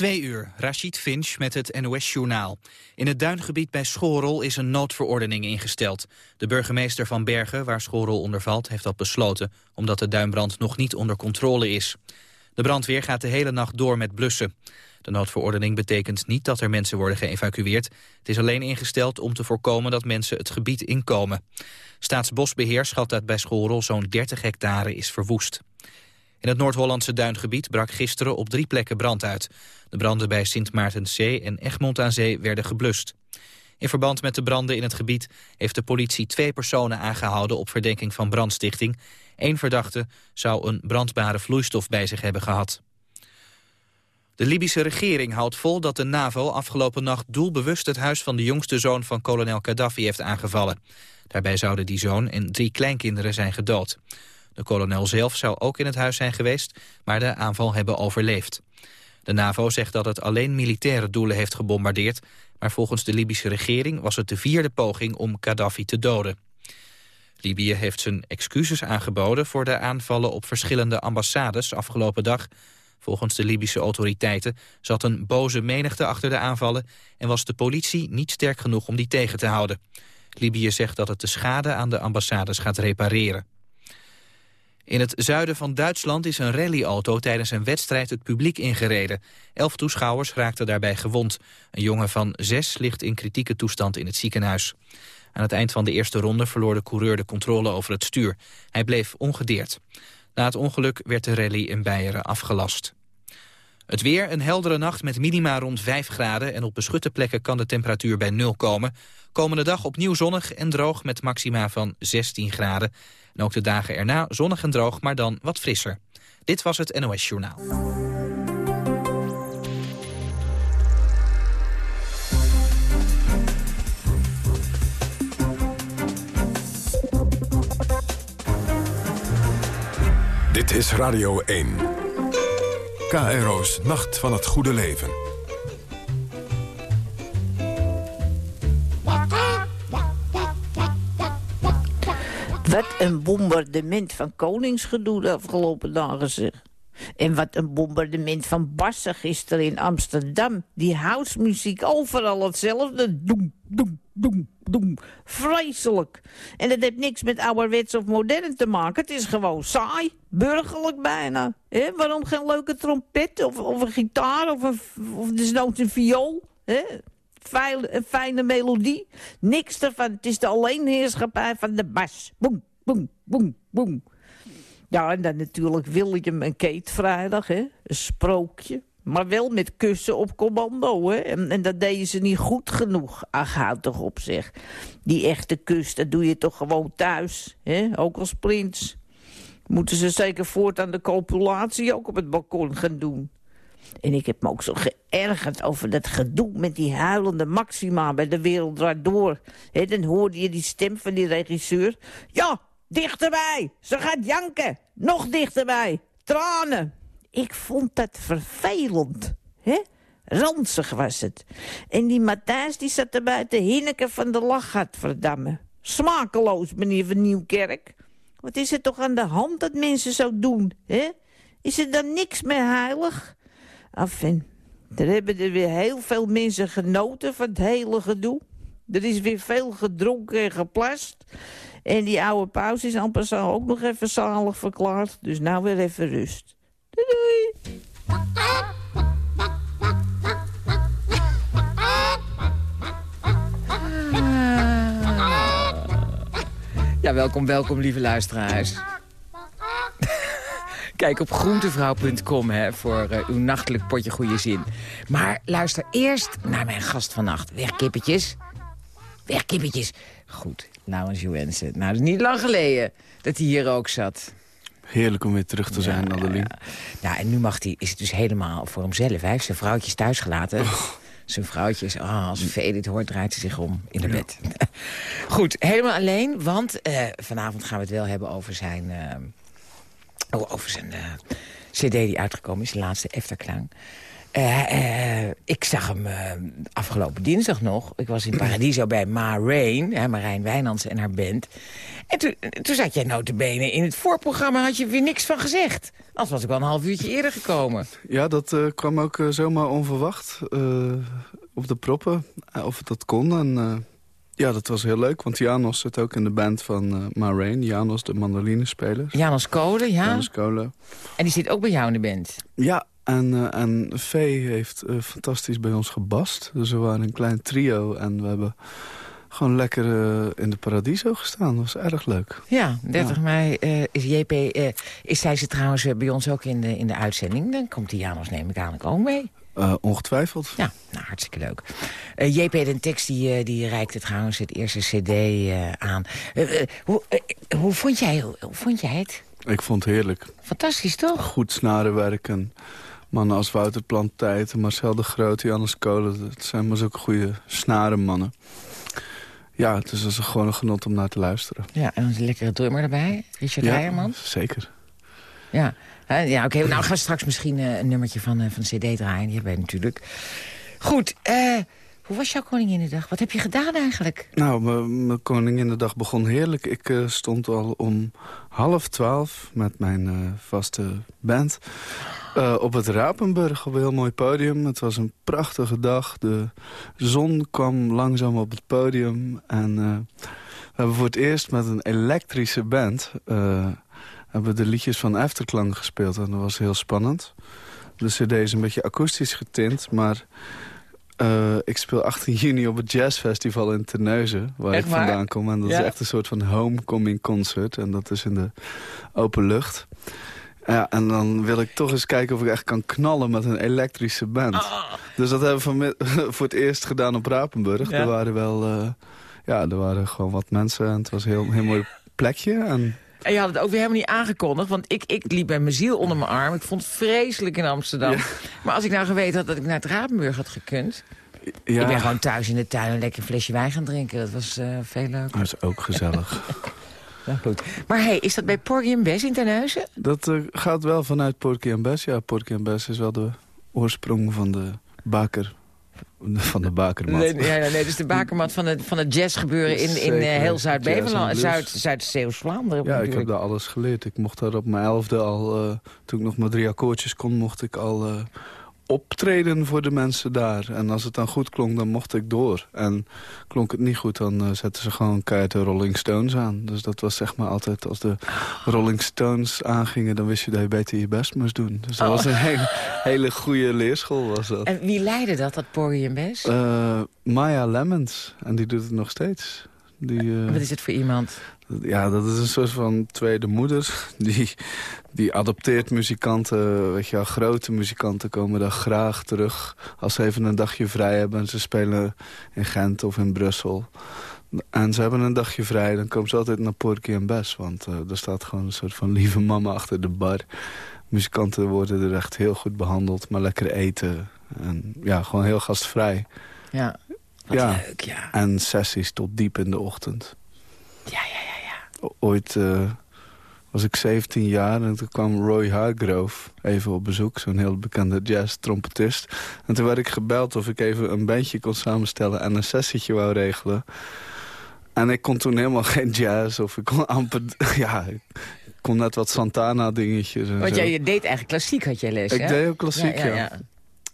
Twee uur, Rashid Finch met het NOS-journaal. In het duingebied bij Schorel is een noodverordening ingesteld. De burgemeester van Bergen, waar Schorel onder valt, heeft dat besloten... omdat de duinbrand nog niet onder controle is. De brandweer gaat de hele nacht door met blussen. De noodverordening betekent niet dat er mensen worden geëvacueerd. Het is alleen ingesteld om te voorkomen dat mensen het gebied inkomen. Staatsbosbeheer schat dat bij Schorel zo'n 30 hectare is verwoest. In het Noord-Hollandse duingebied brak gisteren op drie plekken brand uit. De branden bij Sint Maartenszee en Egmond aan Zee werden geblust. In verband met de branden in het gebied heeft de politie twee personen aangehouden op verdenking van brandstichting. Eén verdachte zou een brandbare vloeistof bij zich hebben gehad. De Libische regering houdt vol dat de NAVO afgelopen nacht doelbewust het huis van de jongste zoon van kolonel Gaddafi heeft aangevallen. Daarbij zouden die zoon en drie kleinkinderen zijn gedood. De kolonel zelf zou ook in het huis zijn geweest, maar de aanval hebben overleefd. De NAVO zegt dat het alleen militaire doelen heeft gebombardeerd... maar volgens de Libische regering was het de vierde poging om Gaddafi te doden. Libië heeft zijn excuses aangeboden voor de aanvallen op verschillende ambassades afgelopen dag. Volgens de Libische autoriteiten zat een boze menigte achter de aanvallen... en was de politie niet sterk genoeg om die tegen te houden. Libië zegt dat het de schade aan de ambassades gaat repareren. In het zuiden van Duitsland is een rallyauto tijdens een wedstrijd het publiek ingereden. Elf toeschouwers raakten daarbij gewond. Een jongen van zes ligt in kritieke toestand in het ziekenhuis. Aan het eind van de eerste ronde verloor de coureur de controle over het stuur. Hij bleef ongedeerd. Na het ongeluk werd de rally in Beieren afgelast. Het weer, een heldere nacht met minima rond 5 graden... en op beschutte plekken kan de temperatuur bij 0 komen. Komende dag opnieuw zonnig en droog met maxima van 16 graden. En ook de dagen erna zonnig en droog, maar dan wat frisser. Dit was het NOS Journaal. Dit is Radio 1. KRO's Nacht van het Goede Leven. Wat een bombardement van koningsgedoe de afgelopen dagen zeg. En wat een bombardement van bassen gisteren in Amsterdam. Die housemuziek overal hetzelfde. Doem, doem, doem, doem. Vreselijk. En dat heeft niks met ouderwets of modern te maken. Het is gewoon saai. Burgerlijk bijna. He? Waarom geen leuke trompet of, of een gitaar of, een, of desnoods een viool? He? Fijne, fijne melodie. Niks ervan. Het is de alleenheerschappij van de bas. Boem, boem, boem, boem. Ja, en dan natuurlijk William en Kate vrijdag, hè. Een sprookje. Maar wel met kussen op commando, hè. En, en dat deden ze niet goed genoeg. Ach, houd toch op, zeg. Die echte kus, dat doe je toch gewoon thuis, hè. Ook als prins. Moeten ze zeker voortaan de copulatie ook op het balkon gaan doen. En ik heb me ook zo geërgerd over dat gedoe met die huilende Maxima bij De Wereld Door. He, dan hoorde je die stem van die regisseur. Ja, dichterbij, ze gaat janken. Nog dichterbij, tranen. Ik vond dat vervelend, hè? Ranzig was het. En die Matthijs die zat erbij te hinneken van de lach, verdammen. Smakeloos, meneer Van Nieuwkerk. Wat is er toch aan de hand dat mensen zo doen, hè? Is er dan niks meer heilig? Enfin, er hebben er weer heel veel mensen genoten van het hele gedoe. Er is weer veel gedronken en geplast. En die oude paus is amper zo ook nog even zalig verklaard. Dus nou weer even rust. Doei doei. Ja, welkom, welkom, lieve luisteraars. Kijk op groentevrouw.com hè, voor uh, uw nachtelijk potje goede zin. Maar luister eerst naar mijn gast vannacht. Weg, kippetjes. Weg, Goed, Laurens Joensen. Nou, dat is niet lang geleden dat hij hier ook zat. Heerlijk om weer terug te zijn, ja, Adeline. Ja. ja, en nu mag hij, is het dus helemaal voor hemzelf. Hij heeft zijn vrouwtjes thuisgelaten. Oh. Zijn vrouwtje is, ah, als Vee dit hoort, draait ze zich om in de ja. bed. Goed, helemaal alleen, want uh, vanavond gaan we het wel hebben over zijn... Uh, over zijn uh, cd die uitgekomen is, de laatste Efterklang. Eh, eh, ik zag hem eh, afgelopen dinsdag nog. Ik was in Paradiso bij Ma Rain, hè, Marijn Wijnands en haar band. En toen, toen zat jij notabene in het voorprogramma, had je weer niks van gezegd. Anders was ik wel een half uurtje eerder gekomen. Ja, dat kwam ook zomaar onverwacht op de proppen, of het dat kon. En ja, dat was heel leuk, want Janos zit ook in de band van eh Ma Rain. Janos, de mandolinespeler. Janos Kolen, ja. Janos Kolen. En die zit ook bij jou in de band. Ja, en, eh en Vee heeft eh, fantastisch bij ons gebast. Dus we waren een klein trio en we hebben gewoon lekker eh, in de Paradiso gestaan. Dat was erg leuk. Ja, 30 mei is JP... is zij ze trouwens bij ons ook in de, in de uitzending. Dan komt die Janos neem ik aan ook mee. Ongetwijfeld. Ja, nou, hartstikke leuk. JP Den Text die, die reikte trouwens het eerste cd aan. Hoe, hoe, vond jij, hoe, vond jij het? Ik vond het heerlijk. Fantastisch, toch? Goed snarenwerk en mannen als Wouter Plantijt, Marcel de Groot, Jannes Kolen. Het zijn maar zulke goede snarenmannen. Ja, het is dus gewoon een genot om naar te luisteren. Ja, en een lekkere drummer erbij. Richard ja, Heijerman. zeker. Ja, ja oké. Nou, ga straks misschien eh, een nummertje van, eh, van de cd draaien. Die hebben wij natuurlijk. Goed, eh, hoe was jouw Koninginnedag? Wat heb je gedaan eigenlijk? Nou, mijn Koninginnedag begon heerlijk. Ik eh, stond al om half twaalf met mijn eh, vaste band... eh, op het Rapenburg op een heel mooi podium. Het was een prachtige dag. De zon kwam langzaam op het podium. En we hebben voor het eerst met een elektrische band... hebben de liedjes van Efterklang gespeeld. En dat was heel spannend. De cd is een beetje akoestisch getint, maar... eh, ik speel 18 juni op het Jazzfestival in Terneuzen, waar Echt ik waar? vandaan kom. En dat Ja? is echt een soort van homecoming concert. En dat is in de open lucht. Ja, en dan wil ik toch eens kijken of ik echt kan knallen met een elektrische band. Ah. Dus dat hebben we voor het eerst gedaan op Rapenburg. Ja. Er waren wel, eh, ja, er waren gewoon wat mensen en het was een heel, heel mooi plekje. En En je had het ook weer helemaal niet aangekondigd. Want ik, ik liep bij mijn ziel onder mijn arm. Ik vond het vreselijk in Amsterdam. Ja. Maar als ik nou geweten had dat ik naar het Rapenburg had gekund... ja, Ik ben gewoon thuis in de tuin een lekker flesje wijn gaan drinken. Dat was eh, veel leuker. dat is ook gezellig. Nou goed. Maar hey, is dat bij Porgy en Bess in Terneuzen? Dat eh, gaat wel vanuit Porky en Bess. Ja, Porky en Bess is wel de oorsprong van de baker. Van de bakermat. Nee, ja, ja, nee, dus de bakermat van het, van het jazzgebeuren in, in eh, heel Zuid-Beverland. en Zuid, blues. Zuid-Zeeuws-Vlaanderen. Ja, ik heb daar alles geleerd. Ik mocht daar op mijn elfde al, eh, toen ik nog maar drie akkoordjes kon, mocht ik al eh, optreden voor de mensen daar. En als het dan goed klonk, dan mocht ik door. En klonk het niet goed, dan eh, zetten ze gewoon keihard de Rolling Stones aan. Dus dat was zeg maar altijd, als de Rolling Stones aangingen, dan wist je dat je beter je best moest doen. Dus dat Oh. was een hele, hele goede leerschool was dat. En wie leidde dat, dat Porgy en Bess? Eh, Maya Lemons, en die doet het nog steeds. Die, eh, Wat is het voor iemand? Ja, dat is een soort van tweede moeder. Die, die adopteert muzikanten, weet je wel, grote muzikanten komen daar graag terug. Als ze even een dagje vrij hebben en ze spelen in Gent of in Brussel. En ze hebben een dagje vrij, dan komen ze altijd naar Porky en Bess. Want eh, er staat gewoon een soort van lieve mama achter de bar. Muzikanten worden er echt heel goed behandeld, maar lekker eten. En ja, gewoon heel gastvrij. Ja. Wat Ja. leuk, ja. En sessies tot diep in de ochtend. Ja, ja, ja, Ooit eh, was ik 17 jaar en toen kwam Roy Hargrove even op bezoek. Zo'n heel bekende jazz-trompetist. En toen werd ik gebeld of ik even een bandje kon samenstellen... en een sessietje wou regelen. En ik kon toen helemaal geen jazz of ik kon amper... Ja, ik kon net wat Santana-dingetjes en Want jij je deed eigenlijk klassiek, had jij les, Ik hè? deed ook klassiek, ja.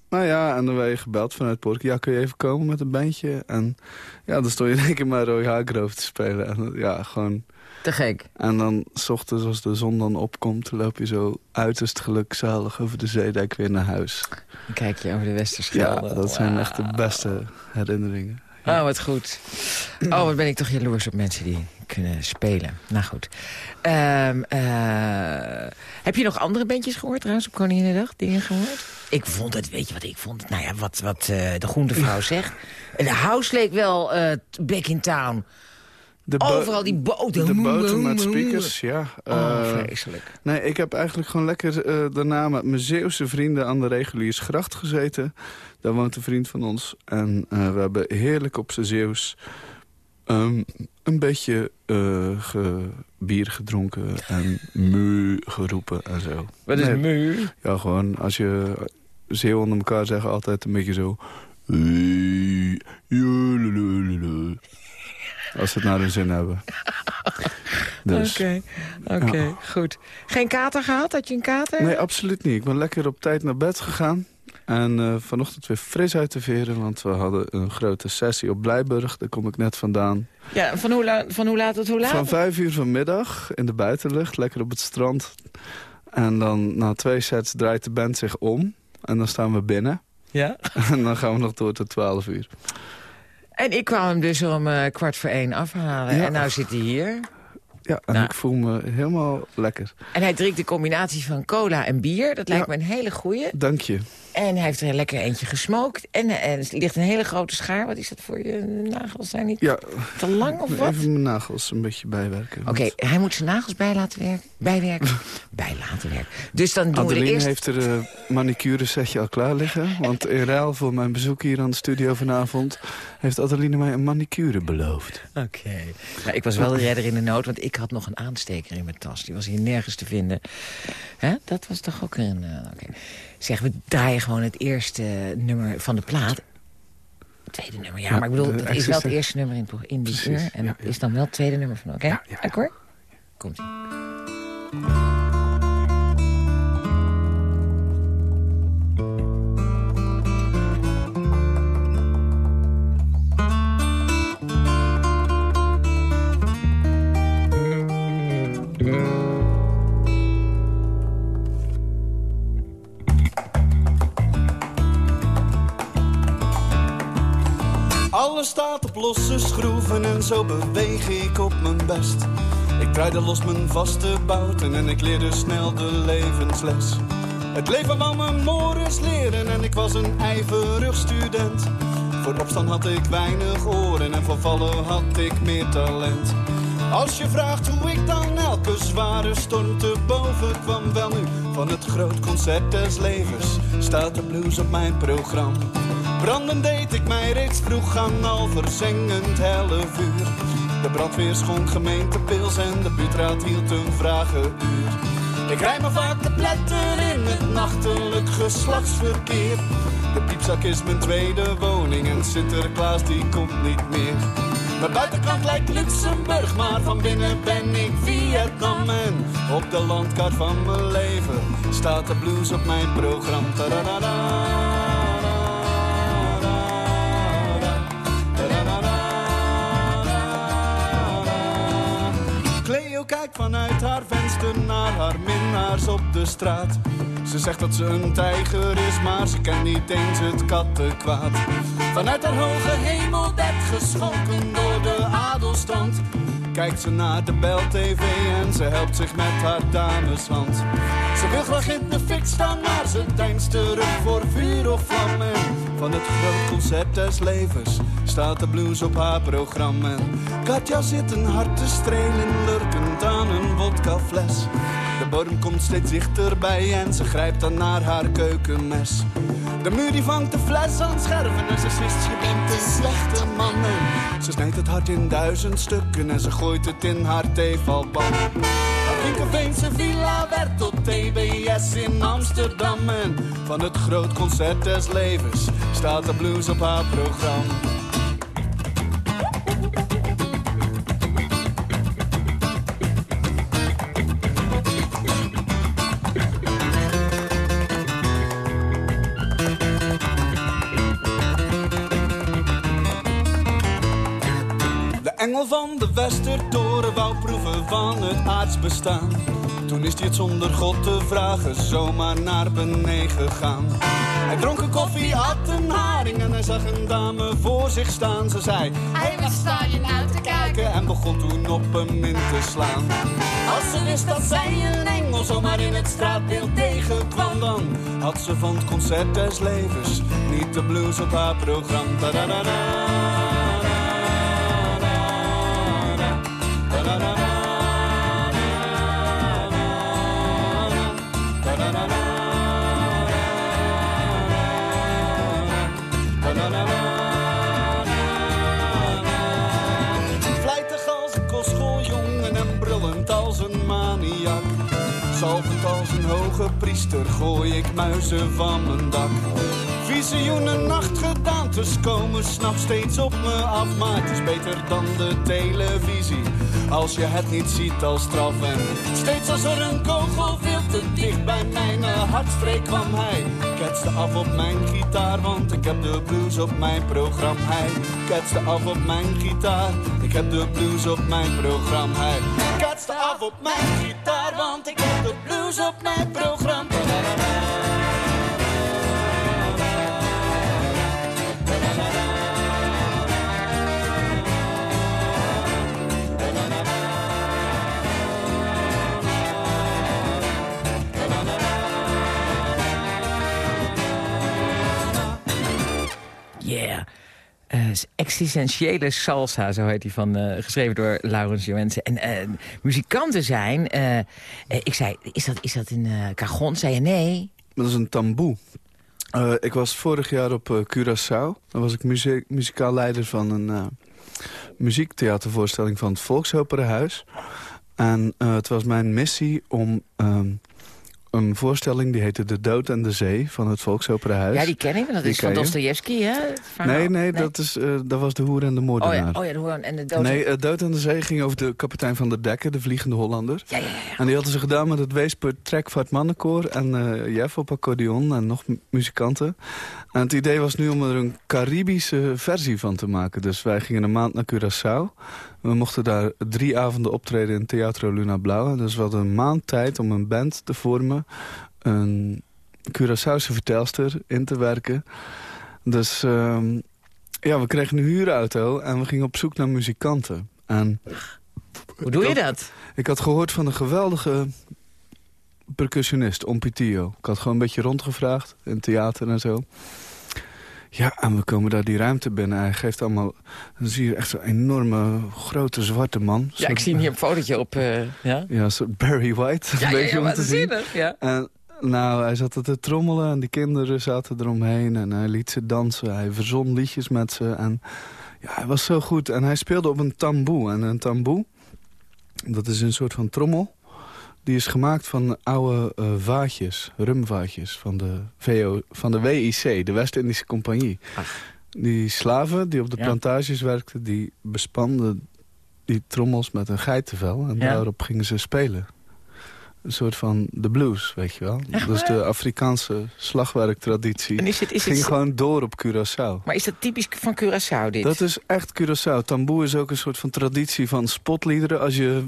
Nou ja, en dan werd je gebeld vanuit Porky. Ja, kun je even komen met een bandje? En ja, dan stond je één keer maar Roy Hargrove te spelen. En ja, gewoon... Te gek. En dan, s ochtends als de zon dan opkomt... loop je zo uiterst gelukzalig over de zeedijk weer naar huis. Dan kijk je over de Ja, Westerschelde. dat zijn echt de beste herinneringen. Oh, wat goed. Oh, wat ben ik toch jaloers op mensen die kunnen spelen. Nou goed. Ehm, eh, heb je nog andere bandjes gehoord trouwens op Koninginnedag? Dingen gehoord? Ik vond het, weet je wat ik vond? Nou ja, wat, wat eh, de groentevrouw zegt. De house leek wel eh, back in town. De Overal die boten. De boten met speakers, ja. Oh, Eh, vreselijk. nee, ik heb eigenlijk gewoon lekker eh, daarna met mijn Zeeuwse vrienden aan de Reguliersgracht gezeten. Daar woont een vriend van ons. En eh, we hebben heerlijk op zijn Zeeuws ehm, een beetje eh, ge- bier gedronken en mu geroepen en zo. Wat is Nee, mu? Ja, gewoon als je zeeuwen onder elkaar zeggen altijd een beetje zo... Als ze het naar hun zin hebben. Dus. Oké, oké, goed. Geen kater gehad? Had je een kater? Nee, absoluut niet. Ik ben lekker op tijd naar bed gegaan. En uh, vanochtend weer fris uit te veren, want we hadden een grote sessie op Blijburg. Daar kom ik net vandaan. Ja, van hoe, van hoe laat tot hoe laat? Van vijf uur vanmiddag in de buitenlucht, lekker op het strand. En dan na twee sets draait de band zich om. En dan staan we binnen. Ja? En dan gaan we nog door tot twaalf uur. En ik kwam hem dus om uh, kwart voor één afhalen. En nou zit hij hier. Ja, en nou. ik voel me helemaal lekker. En hij drinkt de combinatie van cola en bier. Dat lijkt me een hele goeie. Dank je. En hij heeft er lekker eentje gesmokt. En, en er ligt een hele grote schaar. Wat is dat voor je nagels? Zijn niet ja, te lang of wat? Even mijn nagels een beetje bijwerken. Oké, okay, hij moet zijn nagels bij laten werken. Bijwerken. bij laten werken. Dus dan doen Adeline we eerst... heeft er een manicure setje al klaar liggen. Want in ruil voor mijn bezoek hier aan de studio vanavond... heeft Adeline mij een manicure beloofd. Oké. Okay. Nou, ik was wel de redder in de nood, want ik had nog een aansteker in mijn tas. Die was hier nergens te vinden. Hè? Dat was toch ook een... Uh, okay. Zeg, we draaien gewoon het eerste nummer van de plaat. Het tweede nummer, ja, ja maar ik bedoel, het is wel het eerste nummer in, in die uur. En ja, ja. is dan wel het tweede nummer van, oké? Okay? Ja, Akkoord? Komt-ie. Staat op losse schroeven en zo beweeg ik op mijn best. Ik draaide los mijn vaste bouten en ik leerde snel de levensles. Het leven wou me mores leren en ik was een ijverig student. Voor opstand had ik weinig oren en voor vallen had ik meer talent. Als je vraagt hoe ik dan elke zware storm te boven kwam, wel nu van het groot concert des levens staat de blues op mijn programma. Branden deed ik mij reeds vroeg aan al verzengend helle vuur. De brandweer schonk gemeentepils en de buurtraad hield een vragenuur. Ik rij me vaak te pletter in het nachtelijk geslachtsverkeer. De piepzak is mijn tweede woning en Sinterklaas die komt niet meer. Mijn buitenkant lijkt Luxemburg, maar van binnen ben ik Vietnam. En op de landkaart van mijn leven staat de blues op mijn programma. Kijkt vanuit haar venster naar haar minnaars op de straat. Ze zegt dat ze een tijger is, maar ze kent niet eens het kattenkwaad. Vanuit haar hoge hemelbed geschonken door de adelstand. Kijkt ze naar de Bel-TV en ze helpt zich met haar dameshand. Ze wil graag in de fik staan, maar ze deinst terug voor vuur of vlammen. Van het groot concert des levens staat de blues op haar programma. Katja zit een hart te strelen, wodkafles. De borm komt steeds dichterbij en ze grijpt dan naar haar keukenmes. De muur die vangt de fles aan scherven en ze zwist je bent een slechte man. Ze snijdt het hart in duizend stukken en ze gooit het in haar theevalpan. Vinkerveense villa werd tot TBS in Amsterdam. En van het groot concert des levens staat de blues op haar programma. Westertoren wou proeven van het aardsbestaan. Toen is hij het zonder God te vragen zomaar naar beneden gegaan. Hij dronk een koffie, had een haring en hij zag een dame voor zich staan. Ze zei, hij was sta je nou te kijken? En begon toen op hem in te slaan. Als ze wist dat zij een engel zomaar in het straatbeeld tegenkwam, dan had ze van het concert des levens niet de blues op haar programma. Gooi ik muizen van mijn dak. Visioenen nachtgedaantes komen s'nachts steeds op me af. Maar het is beter dan de televisie. Als je het niet ziet als straf. En steeds als er een kogel veel te dicht bij mijn hartstreek kwam hij. Ketste af op mijn gitaar, want ik heb de blues op mijn programma. Hij ketste af op mijn gitaar, ik heb de blues op mijn programma. Hij ketste af op mijn gitaar, want ik heb de blues op mijn programma. Existentiële salsa, zo heet die van, uh, geschreven door Laurens Joensen. En uh, muzikanten zijn, ik zei, is dat, is dat een cajon? Zei je nee? Dat is een tamboe. ik was vorig jaar op Curaçao. Daar was ik muzikaal leider van een muziektheatervoorstelling van het Volksoperahuis. En het was mijn missie om ehm, een voorstelling die heette De Dood en de Zee van het Volksoperahuis. Ja, die ken ik. Dat is van Dostoevsky, hè? Nee, nee, Dat, is, uh, dat was De Hoer en de Moordenaar. Oh ja, oh ja de Hoer en de Dood. Nee, uh, Dood en de Zee ging over de kapitein van de Dekker, de Vliegende Hollander. Ja, ja, ja. En die hadden ze gedaan met het Weesper Trekvaart Mannenkoor en uh, Jeff op accordeon en nog muzikanten. En het idee was nu om er een Caribische versie van te maken. Dus wij gingen een maand naar Curaçao. We mochten daar drie avonden optreden in Teatro Luna Blauw. Dus we hadden een maand tijd om een band te vormen. Een Curaçaose vertelster in te werken. Dus uh, ja, we kregen een huurauto en we gingen op zoek naar muzikanten. En Hoe doe je dat? Ik had gehoord van een geweldige percussionist, Ompitio. Ik had gewoon een beetje rondgevraagd in theater en zo. Ja, en we komen daar die ruimte binnen. Hij geeft allemaal... Dan zie je echt zo'n enorme, grote zwarte man. Ja, ik zie hem hier een fotootje op... Uh, ja, ja soort Barry White. Ja, ja, ja, ja te zien. Ja. En, nou, hij zat te trommelen en die kinderen zaten eromheen. En hij liet ze dansen. Hij verzon liedjes met ze. En ja, hij was zo goed. En hij speelde op een tamboe. En een tamboe, dat is een soort van trommel. Die is gemaakt van oude uh, vaatjes, rumvaatjes van de, VO, van de WIC, de West-Indische Compagnie. Die slaven die op de plantages werkten, die bespanden die trommels met een geitenvel. En daarop gingen ze spelen. Een soort van de blues, weet je wel. Echt dat is de Afrikaanse slagwerktraditie. En is het, is ging het... gewoon door op Curaçao. Maar is dat typisch van Curaçao, dit? Dat is echt Curaçao. Tamboe is ook een soort van traditie van spotliederen. Als je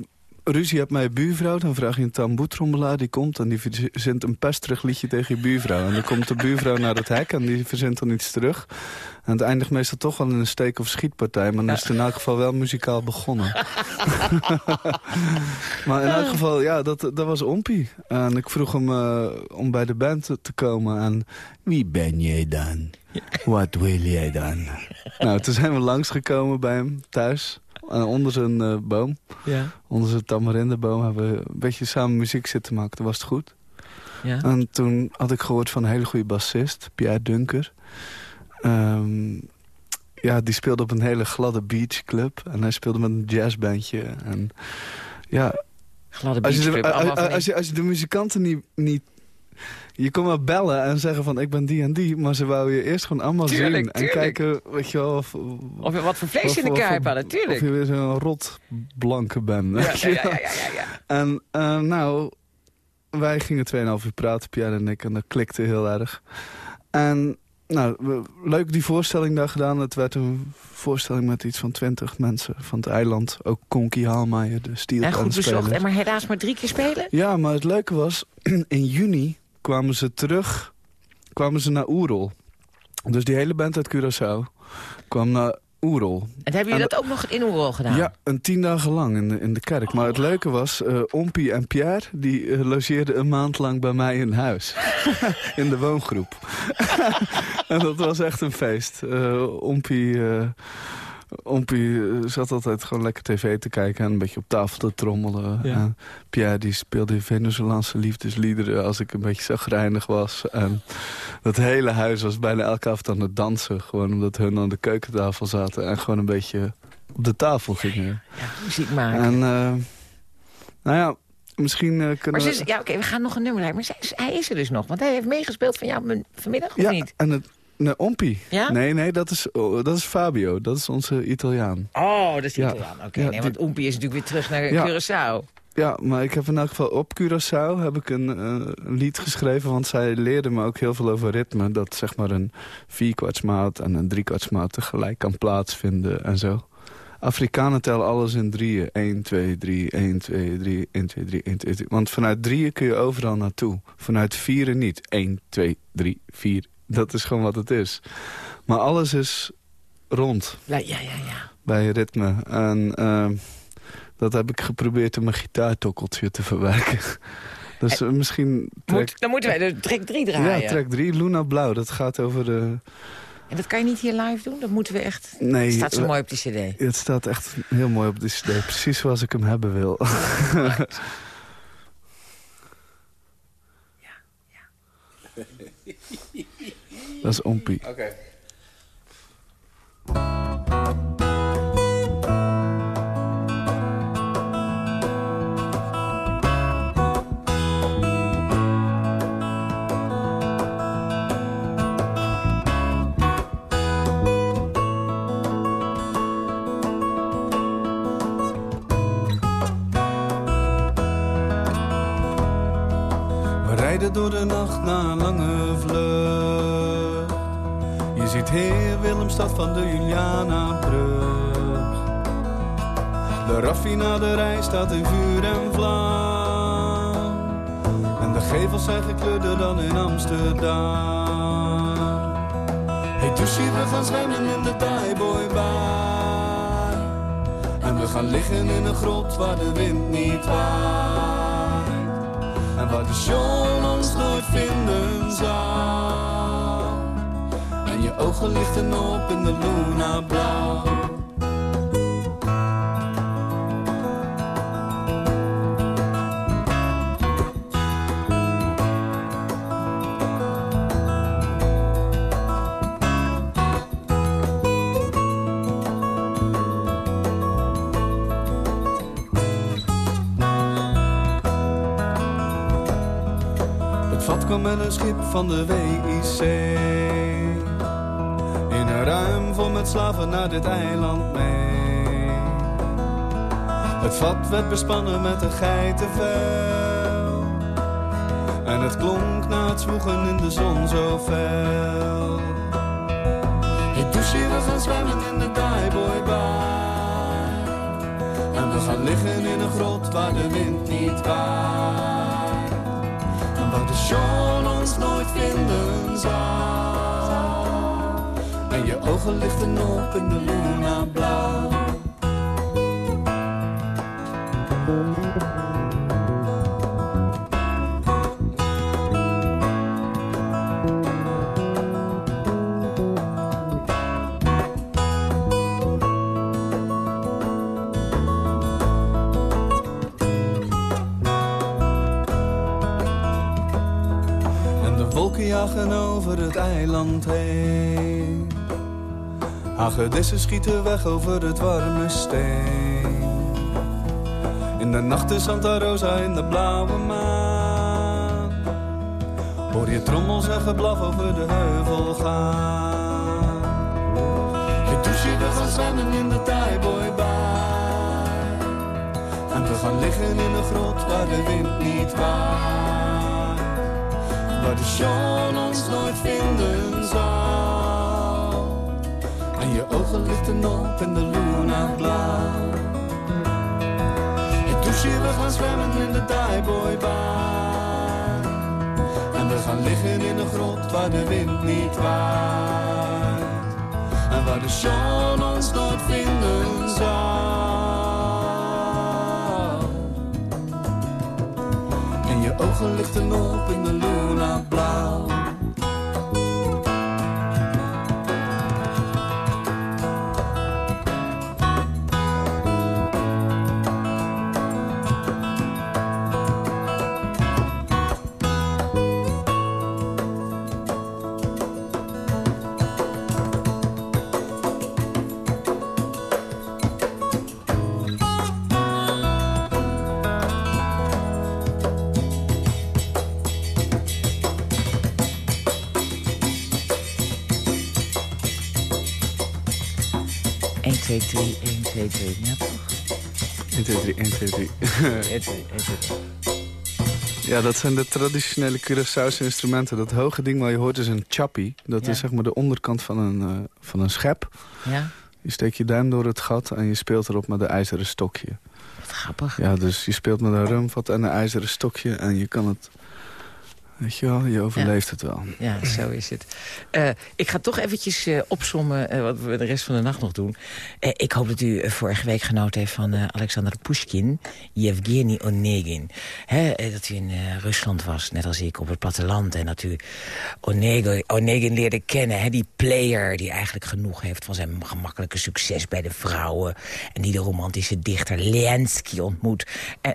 ruzie hebt met je buurvrouw, dan vraag je een tamboetrommelaar. Die komt en die verzint een pesterig liedje tegen je buurvrouw. En dan komt de buurvrouw naar het hek en die verzint dan iets terug. En het eindigt meestal toch wel in een steek- of schietpartij. Maar dan is het in elk geval wel muzikaal begonnen. maar in elk geval, ja, dat, dat was Ompie. En ik vroeg hem uh, om bij de band te komen. En wie ben jij dan? Wat wil jij dan? nou, toen zijn we langsgekomen bij hem thuis. En onder zijn uh, boom, ja. onder zijn tamarindeboom, hebben we een beetje samen muziek zitten maken. Dat was het goed. Ja. En toen had ik gehoord van een hele goede bassist, Pierre Dunker. Um, ja, die speelde op een hele gladde beachclub. En hij speelde met een jazzbandje. En ja, gladde als je, beachclub. de, als, je, als je de muzikanten niet, niet je kon wel bellen en zeggen van ik ben die en die. Maar ze wou je eerst gewoon allemaal Tuurlijk, zien. En kijken, weet je wel... Of, Of je wat voor vlees in de kuip hadden, tuurlijk. Of je weer zo'n rot blanke bent. Ja, ja, ja, ja. En eh, nou, wij gingen 2,5 uur praten, Pierre en ik. En dat klikte heel erg. En nou, we- leuk die voorstelling daar gedaan. Het werd een voorstelling met iets van 20 mensen van het eiland. Ook Conky Haalmaier, de En stierpennenspelers. goed bezocht. En maar helaas maar drie keer spelen? Ja, maar het leuke was, in juni kwamen ze terug, kwamen ze naar Oerol. Dus die hele band uit Curaçao kwam naar Oerol. En hebben jullie dat ook nog in Oerol gedaan? Ja, een tien dagen lang in de, in de kerk. Maar het leuke was, eh Ompie en Pierre... die eh, logeerden een maand lang bij mij in huis. in de woongroep. en dat was echt een feest. Eh Ompie... Ompie eh, zat altijd gewoon lekker tv te kijken en een beetje op tafel te trommelen. Ja. En Pierre die speelde Venezolaanse liefdesliederen als ik een beetje zagrijnig was. En dat hele huis was bijna elke avond aan het dansen. Gewoon omdat hun aan de keukentafel zaten en gewoon een beetje op de tafel gingen. Ja, muziek maken. En eh, nou ja, misschien uh, kunnen maar we... Ja, oké, we gaan nog een nummer rijden. Maar hij is er dus nog, want hij heeft meegespeeld van jou vanmiddag, of ja, niet? en het... Nee, Ompi. Ja? Nee, nee, dat is, oh, dat is Fabio. Dat is onze Italiaan. Oh, dat is Ja. Italiaan. Oké, Ja, nee, want die- Ompi is natuurlijk weer terug naar Ja. Curaçao. Ja, maar ik heb in elk geval op Curaçao heb ik een eh, lied geschreven. Want zij leerde me ook heel veel over ritme. Dat zeg maar een vierkwartsmaat en een driekwartsmaat tegelijk kan plaatsvinden en zo. Afrikanen tellen alles in drieën. 1, 2, 3, 1, 2, 3, 1, 2, 3, 1, 2, 3. Want vanuit drieën kun je overal naartoe. Vanuit vieren niet. 1, 2, 3, 4. Dat is gewoon wat het is. Maar alles is rond Ja, ja, ja. ja. bij ritme. En ehm, dat heb ik geprobeerd in mijn gitaartokkeltje te verwerken. Dus eh, misschien track, Moet, dan moeten wij de track 3 draaien. ja, track 3, Luna Blauw. Dat gaat over de... En dat kan je niet hier live doen? Dat moeten we echt... Nee, Het staat zo mooi op die cd. Het staat echt heel mooi op de cd. Precies zoals ik hem hebben wil. Dat is Ompie. We rijden door de nacht na lange. Je ziet Heer Willemstad van de Julianabrug. De raffinaderij staat in vuur en vlam. En de gevels zijn gekleurder dan in Amsterdam. Hey Tussie, we gaan zwemmen in de Thaiboy Bar. En we gaan liggen in een grot waar de wind niet waait. En waar de John ons nooit vinden ogen lichten op in de Luna blauw. Het vat kwam met een schip van de WIC. Met slaven naar dit eiland mee. Het vat werd bespannen met een geitenvel. En het klonk na het zwoegen in de zon zo fel. Hey douche, we gaan zwemmen in de Thaiboy Bar. En we gaan liggen in een grot waar de wind niet waait. En waar de John ons nooit vinden zal. En je ogen lichten op in de Luna blauw. Jagen over het eiland heen. Hagedissen schieten weg over het warme steen. In de nacht is Santa Rosa in de blauwe maan. Hoor je trommels en geblaf over de heuvel gaan. Je douche, we gaan zwemmen in de Thaiboy Bar. En we gaan liggen in een grot waar de wind niet waait. Waar de John ons nooit vinden zal. Ogen lichten op in de Luna blauw. Ik douche, we gaan zwemmen in de Bar. En we gaan liggen in een grot waar de wind niet waait. En waar de John ons nooit vinden zal. En je ogen lichten op in de Luna blauw. 2, 3, 1, 2, 3. Ja, toch? 1, 2, 3, 1, 2, 3. 1, 2, 1, 2, 3. Ja, dat zijn de traditionele Curaçaose instrumenten. Dat hoge ding waar je hoort is een chappie. Dat Ja. is zeg maar de onderkant van een, eh, van een schep. Ja, Je steekt je duim door het gat en je speelt erop met een ijzeren stokje. wat grappig. Ja, dus je speelt met een rumvat en een ijzeren stokje en je kan het... Weet je wel, je overleeft het wel. Ja, zo is het. Eh, ik ga toch eventjes eh, opsommen eh, wat we de rest van de nacht nog doen. Ik hoop dat u vorige week genoten heeft van Alexander Pushkin, Yevgeny Onegin. Dat u in Rusland was, net als ik, op het platteland. En dat u Onegin, Onegin leerde kennen. Die player die eigenlijk genoeg heeft van zijn gemakkelijke succes bij de vrouwen. En die de romantische dichter Lensky ontmoet.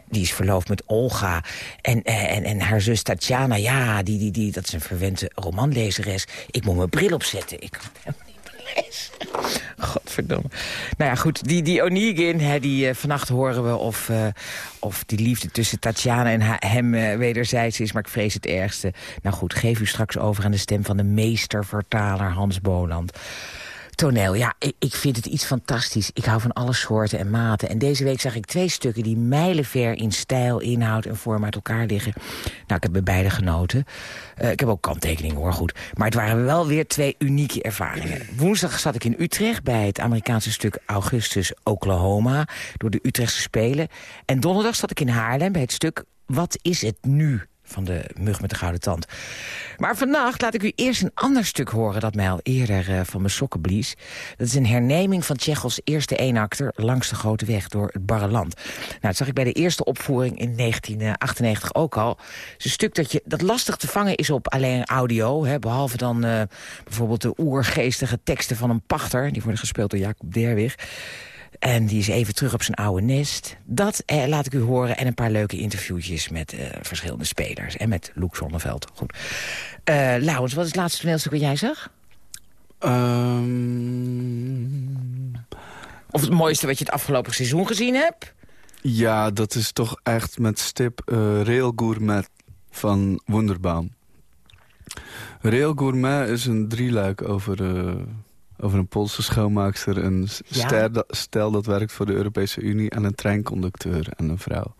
Die is verloofd met Olga. En, en, en haar zus Tatjana, ja, die, die, die, dat is een verwente romanlezeres. Ik moet mijn bril opzetten. Ik kan niet lezen. Godverdomme. Nou ja, goed, die, die Onegin, hè, die, eh, vannacht horen we of, eh, of die liefde tussen Tatjana en hem eh, wederzijds is. Maar ik vrees het ergste. Nou goed, geef u straks over aan de stem van de meestervertaler Hans Boland. Toneel, ja, ik, ik vind het iets fantastisch. Ik hou van alle soorten en maten. En deze week zag ik twee stukken die mijlenver in stijl, inhoud en vorm uit elkaar liggen. Nou, ik heb bij beide genoten. Eh, ik heb ook kanttekeningen hoor, goed. Maar het waren wel weer twee unieke ervaringen. Woensdag zat ik in Utrecht bij het Amerikaanse stuk Augustus Oklahoma... door de Utrechtse Spelen. En donderdag zat ik in Haarlem bij het stuk Wat is het nu? Van de mug met de gouden tand. Maar vannacht laat ik u eerst een ander stuk horen... dat mij al eerder eh, van mijn sokken blies. Dat is een herneming van Tsjechos eerste eenakter... langs de Grote Weg door het barre land. Nou, dat zag ik bij de eerste opvoering in 1998 ook al. Het is een stuk dat, je, dat lastig te vangen is op alleen audio... Hè, behalve dan eh, bijvoorbeeld de oergeestige teksten van een pachter... die worden gespeeld door Jacob Derwig... En die is even terug op zijn oude nest. Dat eh, laat ik u horen. En een paar leuke interviewtjes met eh, verschillende spelers. En met Loek Zonneveld. Goed. Eh Laurens, wat is het laatste toneelstuk wat jij zag? Ehm, Of het mooiste wat je het afgelopen seizoen gezien hebt? ja, dat is toch echt met stip Rail Gourmet van Wonderbaum. Rail Gourmet is een drieluik over, over een Poolse schoonmaakster... een Ja. stel dat werkt voor de Europese Unie... en een treinconducteur en een vrouw.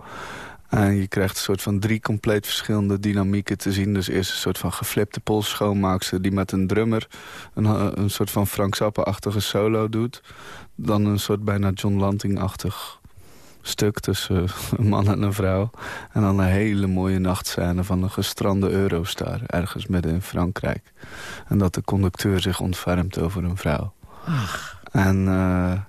En je krijgt een soort van drie compleet verschillende dynamieken te zien. Dus eerst een soort van geflipte Poolse schoonmaakster... die met een drummer een, eh, een soort van Frank Zappa-achtige solo doet. Dan een soort bijna John Lanting-achtig stuk tussen een man en een vrouw. En dan een hele mooie nachtscène van een gestrande Eurostar... ergens midden in Frankrijk. En dat de conducteur zich ontfermt over een vrouw. En, eh,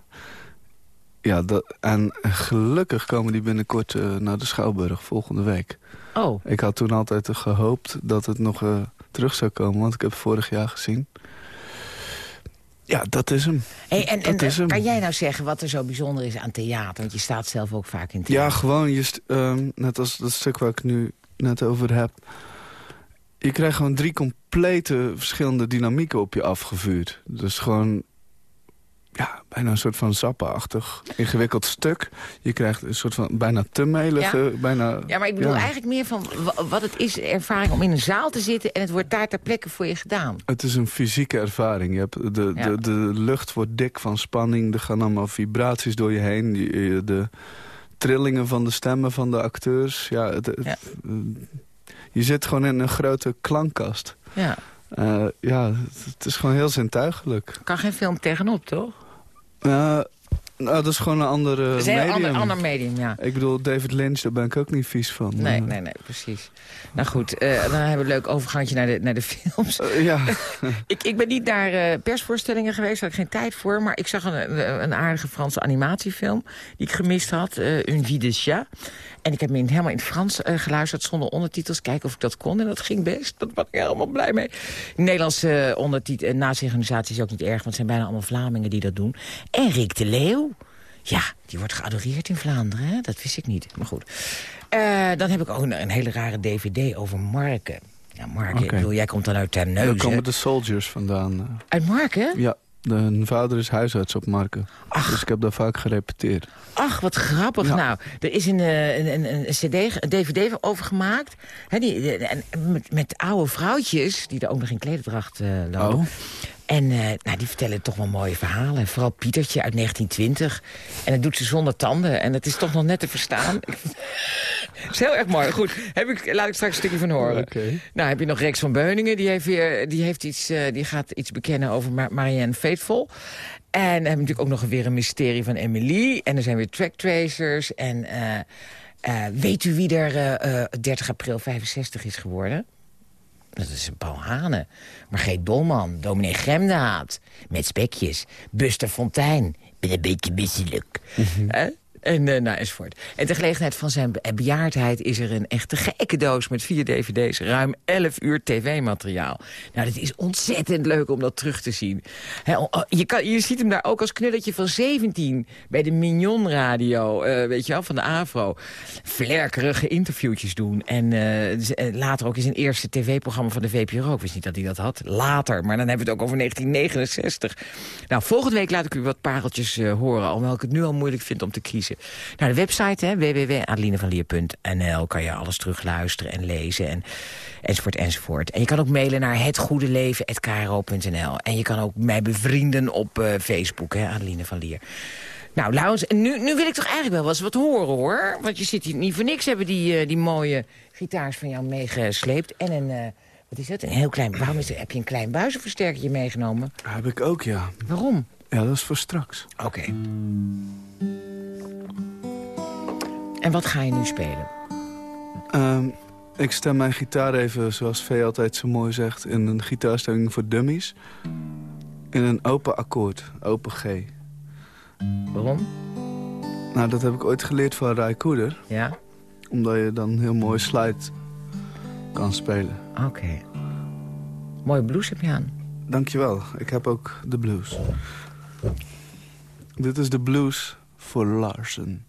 ja, dat, en gelukkig komen die binnenkort eh, naar de Schouwburg volgende week. Oh, Ik had toen altijd gehoopt dat het nog eh, terug zou komen, want ik heb vorig jaar gezien. Ja, dat is hem. hey, en, is hem. kan jij nou zeggen wat er zo bijzonder is aan theater? Want je staat zelf ook vaak in Ja, theater. gewoon, je st- ehm, net als dat stuk waar ik nu net over heb. Je krijgt gewoon drie complete verschillende dynamieken op je afgevuurd. Dus gewoon, ja, bijna een soort van zappa-achtig ingewikkeld stuk. Je krijgt een soort van bijna te melige, bijna... Ja, maar ik bedoel ja. eigenlijk meer van wa- wat het is, ervaring om in een zaal te zitten... en het wordt daar ter plekke voor je gedaan. Het is een fysieke ervaring. Je hebt de, Ja. de, de lucht wordt dik van spanning. Er gaan allemaal vibraties door je heen. De trillingen van de stemmen van de acteurs. Ja, het, het- Ja. eh, je zit gewoon in een grote klankkast. Ja, Eh, ja, het, het is gewoon heel zintuigelijk. kan geen film tegenop, toch? Eh, nou, dat is gewoon een andere is een medium. ander, ander medium, ja. Ik bedoel, David Lynch, daar ben ik ook niet vies van. Nee, Eh, nee, nee, precies. Nou goed, eh, dan hebben we een leuk overgangje naar de, naar de films. eh, ja, Ik, ik ben niet naar persvoorstellingen geweest, daar had ik geen tijd voor. Maar ik zag een, een aardige Franse animatiefilm die ik gemist had. Une vie de chat. En ik heb me in, helemaal in het Frans eh, geluisterd zonder ondertitels. Kijken of ik dat kon. En dat ging best. Daar was ik helemaal blij mee. Nederlandse uh, ondertitel, uh, nasynchronisatie is ook niet erg. Want het zijn bijna allemaal Vlamingen die dat doen. En Rick de Leeuw. Ja, die wordt geadoreerd in Vlaanderen. Hè? Dat wist ik niet. Maar goed. Uh, dan heb ik ook een, een hele rare dvd over Marken. Ja, Marken, okay. ik bedoel, jij komt dan uit Terneuzen. Daar komen de Soldiers vandaan. Uit Marken? Ja, de vader is huisarts op Marken. Ach. Dus ik heb daar vaak gerepeteerd. Ach, wat grappig. Ja. Nou, er is een, een, een, een, CD, een DVD over gemaakt. Hè, die, met, met oude vrouwtjes, die er ook nog in klederdracht uh, lopen. Oh. En uh, nou, die vertellen toch wel mooie verhalen. Vooral Pietertje uit 1920. En dat doet ze zonder tanden. En dat is toch nog net te verstaan. dat is heel erg mooi. Goed, heb ik, laat ik straks een stukje van horen. Okay. Nou, heb je nog Rex van Beuningen. Die, heeft weer, die, heeft iets, uh, die gaat iets bekennen over Mar Marianne Faithful. En we hebben natuurlijk ook nog weer een mysterie van Emily. En er zijn weer track tracers. En uh, uh, weet u wie er uh, 30 april 65 is geworden? Dat is Paul Hane. Margreet Dolman, dominee Gremdaad. Met spekjes. Buster Fontijn. Ben een beetje misselijk. Mm -hmm. En uh, nou, enzovoort. En ter gelegenheid van zijn bejaardheid is er een echte gekke doos... met vier dvd's, ruim 11 uur tv-materiaal. Nou, dat is ontzettend leuk om dat terug te zien. He, je, kan, je ziet hem daar ook als knulletje van 17... bij de Mignon Radio, uh, weet je wel, van de AVRO. Vlerkerige interviewtjes doen. En uh, later ook in zijn eerste tv-programma van de VPRO. Ik wist niet dat hij dat had. Later, maar dan hebben we het ook over 1969. Nou, volgende week laat ik u wat pareltjes horen... alhoewel ik het nu al moeilijk vind om te kiezen. Nou, de website www.adelinevanlier.nl kan je alles terugluisteren en lezen en, enzovoort enzovoort. En je kan ook mailen naar hetgoedeleven.kro.nl. En je kan ook mij bevrienden op uh, Facebook, hè, Adeline van Lier. Nou, Laurens, nu, nu wil ik toch eigenlijk wel eens wat horen, hoor. Want je zit hier niet voor niks, hebben die, uh, die mooie gitaars van jou meegesleept. En een, uh, wat is dat? Een heel klein, waarom is er, heb je een klein buizenversterkertje meegenomen? Heb ik ook, ja. Waarom? Ja, dat is voor straks. Oké. Okay. En wat ga je nu spelen? Um, ik stem mijn gitaar even, zoals Vee altijd zo mooi zegt... in een gitaarstelling voor dummies. In een open akkoord, open G. Waarom? Nou, dat heb ik ooit geleerd van Rai Koeder. Ja? Omdat je dan heel mooi slide kan spelen. Oké. Okay. Mooie blues heb je aan. Dankjewel. Ik heb ook de blues. Dit is de blues voor Larsen.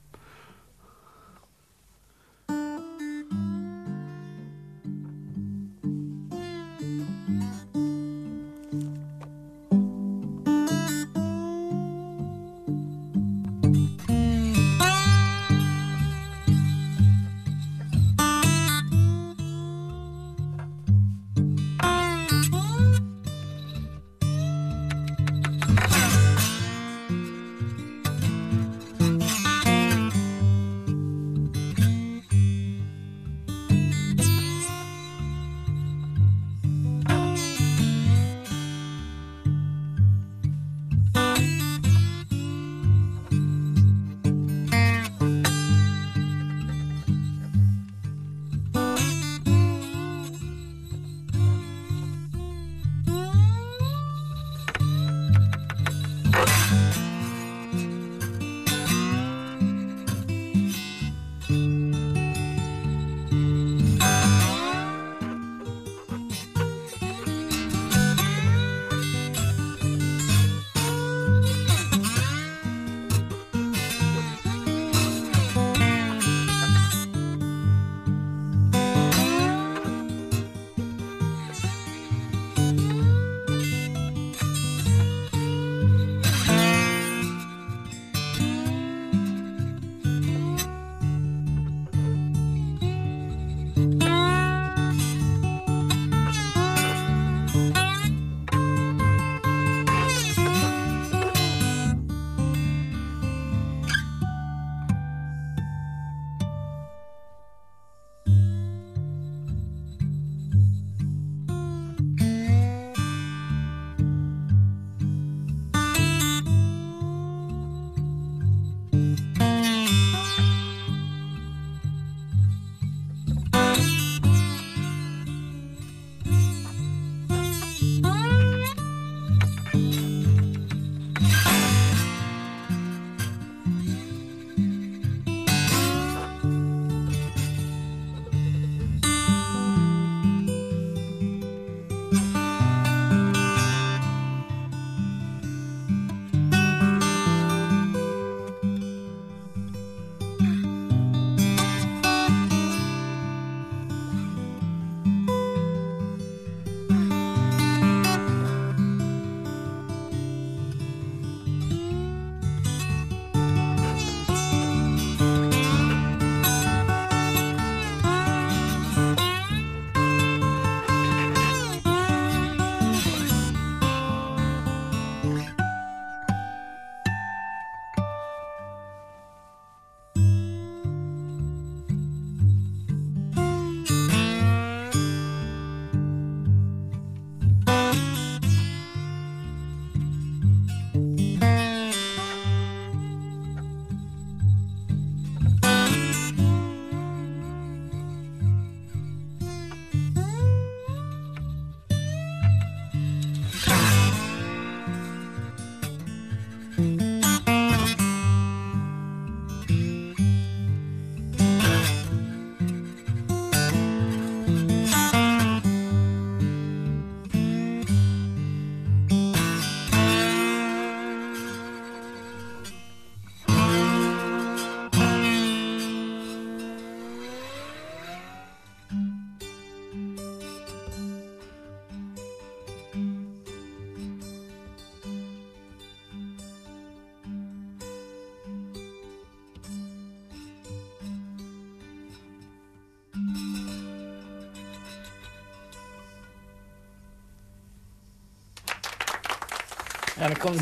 Ja, dan komt...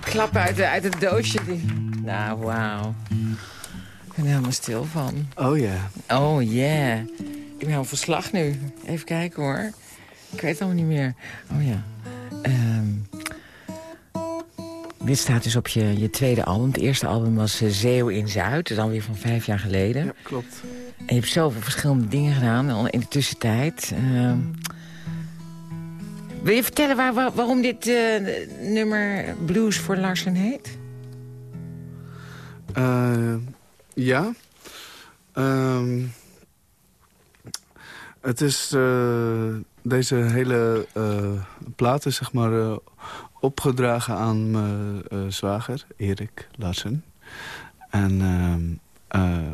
Klap uit, uit het doosje. Die... Nou, wauw. Ik ben er helemaal stil van. Oh ja. Oh, yeah. Ik ben helemaal verslag nu. Even kijken, hoor. Ik weet het allemaal niet meer. Oh, ja. Ehm, dit staat dus op je, je tweede album. Het eerste album was uh, Zeeuw in Zuid. Dat is alweer van vijf jaar geleden. Ja, klopt. En je hebt zoveel verschillende dingen gedaan in de tussentijd. Ehm, wil je vertellen waar, waar- waarom dit eh, nummer Blues voor Larsen heet? Eh, ja. Ehm, het is... eh, deze hele plaat is zeg maar opgedragen aan mijn zwager, Erik Larsen. En ehm, eh,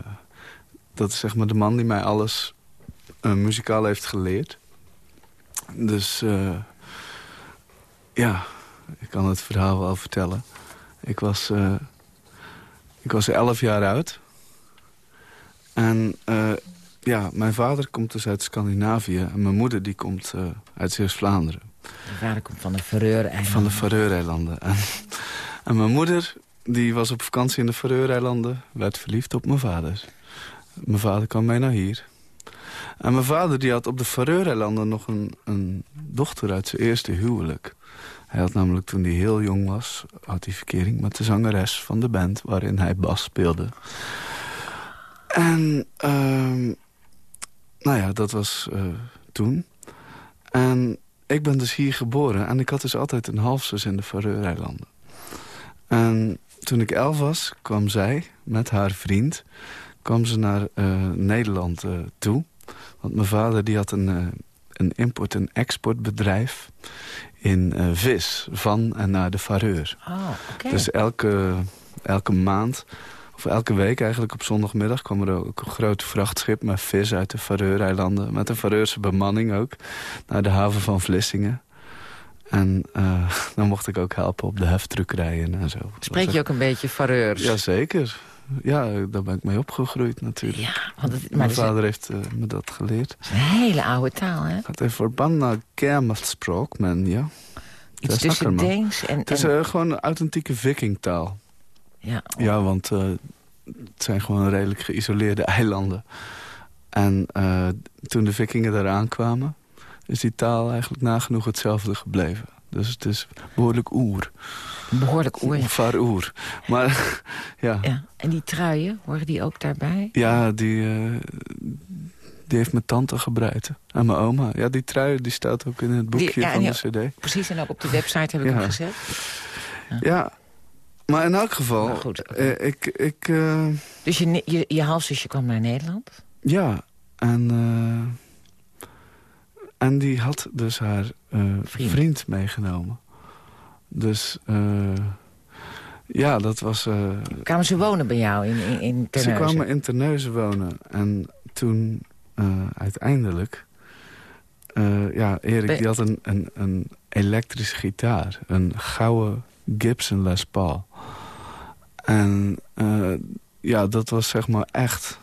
dat is zeg maar de man die mij alles muzikaal heeft geleerd. Dus ja, ik kan het verhaal wel vertellen. Ik was... eh, ik was elf jaar oud. En eh, ja, mijn vader komt dus uit Scandinavië. En mijn moeder die komt eh, uit Zeeuws-Vlaanderen. Mijn vader komt van de Verreur-eilanden. Van de Faroe-eilanden. En, en mijn moeder die was op vakantie in de Faroe-eilanden. Werd verliefd op mijn vader. Mijn vader kwam mee naar hier. En mijn vader die had op de Faroe-eilanden nog een, een dochter uit zijn eerste huwelijk. Hij had namelijk toen hij heel jong was... had hij verkering met de zangeres van de band... waarin hij bas speelde. En ehm, nou ja, dat was eh, toen. En ik ben dus hier geboren. En ik had dus altijd een halfzus in de Faroe-eilanden. En toen ik elf was, kwam zij met haar vriend... kwam ze naar eh, Nederland eh, toe. Want mijn vader die had een, een import- en exportbedrijf... in eh, vis, van en naar de Vareur. Oké. Dus elke, elke maand, of elke week eigenlijk op zondagmiddag... kwam er ook een groot vrachtschip met vis uit de Faroe-eilanden. Met een Faroese bemanning ook. Naar de haven van Vlissingen. En eh, dan mocht ik ook helpen op de heftruckerijen en zo. Spreek je ook een beetje Fareurs? Jazeker. Ja, daar ben ik mee opgegroeid natuurlijk. Ja, want het, maar Mijn vader heeft eh, me dat geleerd. is een hele oude taal, hè? Het is verbannen kermelsprook, men, ja. Iets tussen. Deens en... Het is eh, gewoon een authentieke vikingtaal. ja, Ja, want eh, het zijn gewoon redelijk geïsoleerde eilanden. En toen de vikingen daar aankwamen... is die taal eigenlijk nagenoeg hetzelfde gebleven. Dus het is behoorlijk oer. behoorlijk oer. Ja. Varoer. Maar ja, Ja. En die truien, horen die ook daarbij? ja die, eh, die heeft mijn tante gebreid. En mijn oma. Ja, die trui die staat ook in het boekje ja, van die- de cd. Precies, en ook op de website heb ik Ja. hem gezet. Ja, maar in elk geval... Maar goed, eh, ik... ik eh, Dus je, je, je halfzusje kwam naar Nederland? Ja, en, en die had dus haar eh, Vriend. vriend. meegenomen. Dus eh, ja, dat was... eh, Kwamen ze wonen bij jou in, in, in ze kwamen in Terneuzen wonen. En toen uiteindelijk... ja, Erik Ben- die had een, een, een elektrische gitaar. Een gouden Gibson Les Paul. En ja, dat was zeg maar echt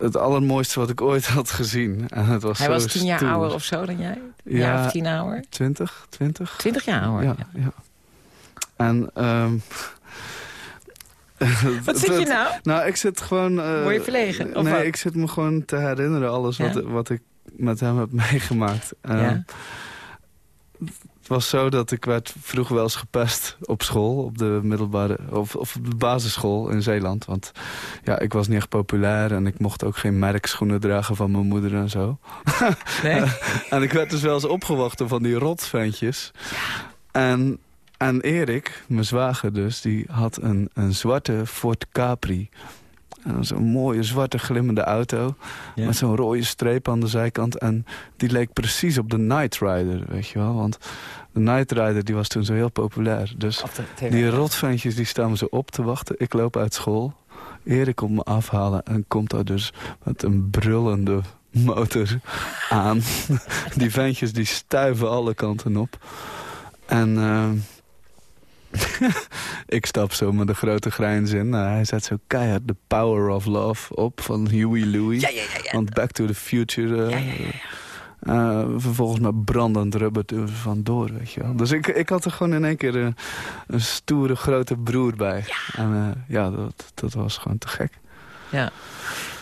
het allermooiste wat ik ooit had gezien. En het was Hij was tien jaar stoer. ouder of zo dan jij? Een Ja. jaar of tien ouder? Twintig, twintig. Twintig jaar ouder? Ja, ja. En... ehm Wat zit je nou? Nou, ik zit gewoon... Word je verlegen, of nee, wat? ik zit me gewoon te herinneren alles Ja? wat, wat ik met hem heb meegemaakt. Ehm, Ja. Het was zo dat ik werd vroeger wel eens gepest op school, op de middelbare of, of op de basisschool in Zeeland. Want ja, ik was niet echt populair en ik mocht ook geen merkschoenen dragen van mijn moeder en zo. Nee? En ik werd dus wel eens opgewacht door van die rotventjes. En, en Erik, mijn zwager dus, die had een, een zwarte Ford Capri. Een mooie zwarte glimmende auto. Ja. Met zo'n rode streep aan de zijkant. En die leek precies op de Night Rider, weet je wel. Want de Night Rider die was toen zo heel populair. Dus die rotventjes die staan zo op te wachten. Ik loop uit school. Erik komt me afhalen en komt daar dus met een brullende motor aan. die ventjes die stuiven alle kanten op. En eh, ik stap zo met een grote grijns in. Nou, hij zet zo keihard The Power of Love op van Huey Louie. Ja, ja, ja. Want Back to the Future... eh, Ja, ja, ja, ja. Uh, vervolgens met brandend rubber er vandoor, weet je wel. Dus ik, ik had er gewoon in één keer een, een stoere grote broer bij. Ja. En uh, ja, dat, dat was gewoon te gek. Ja.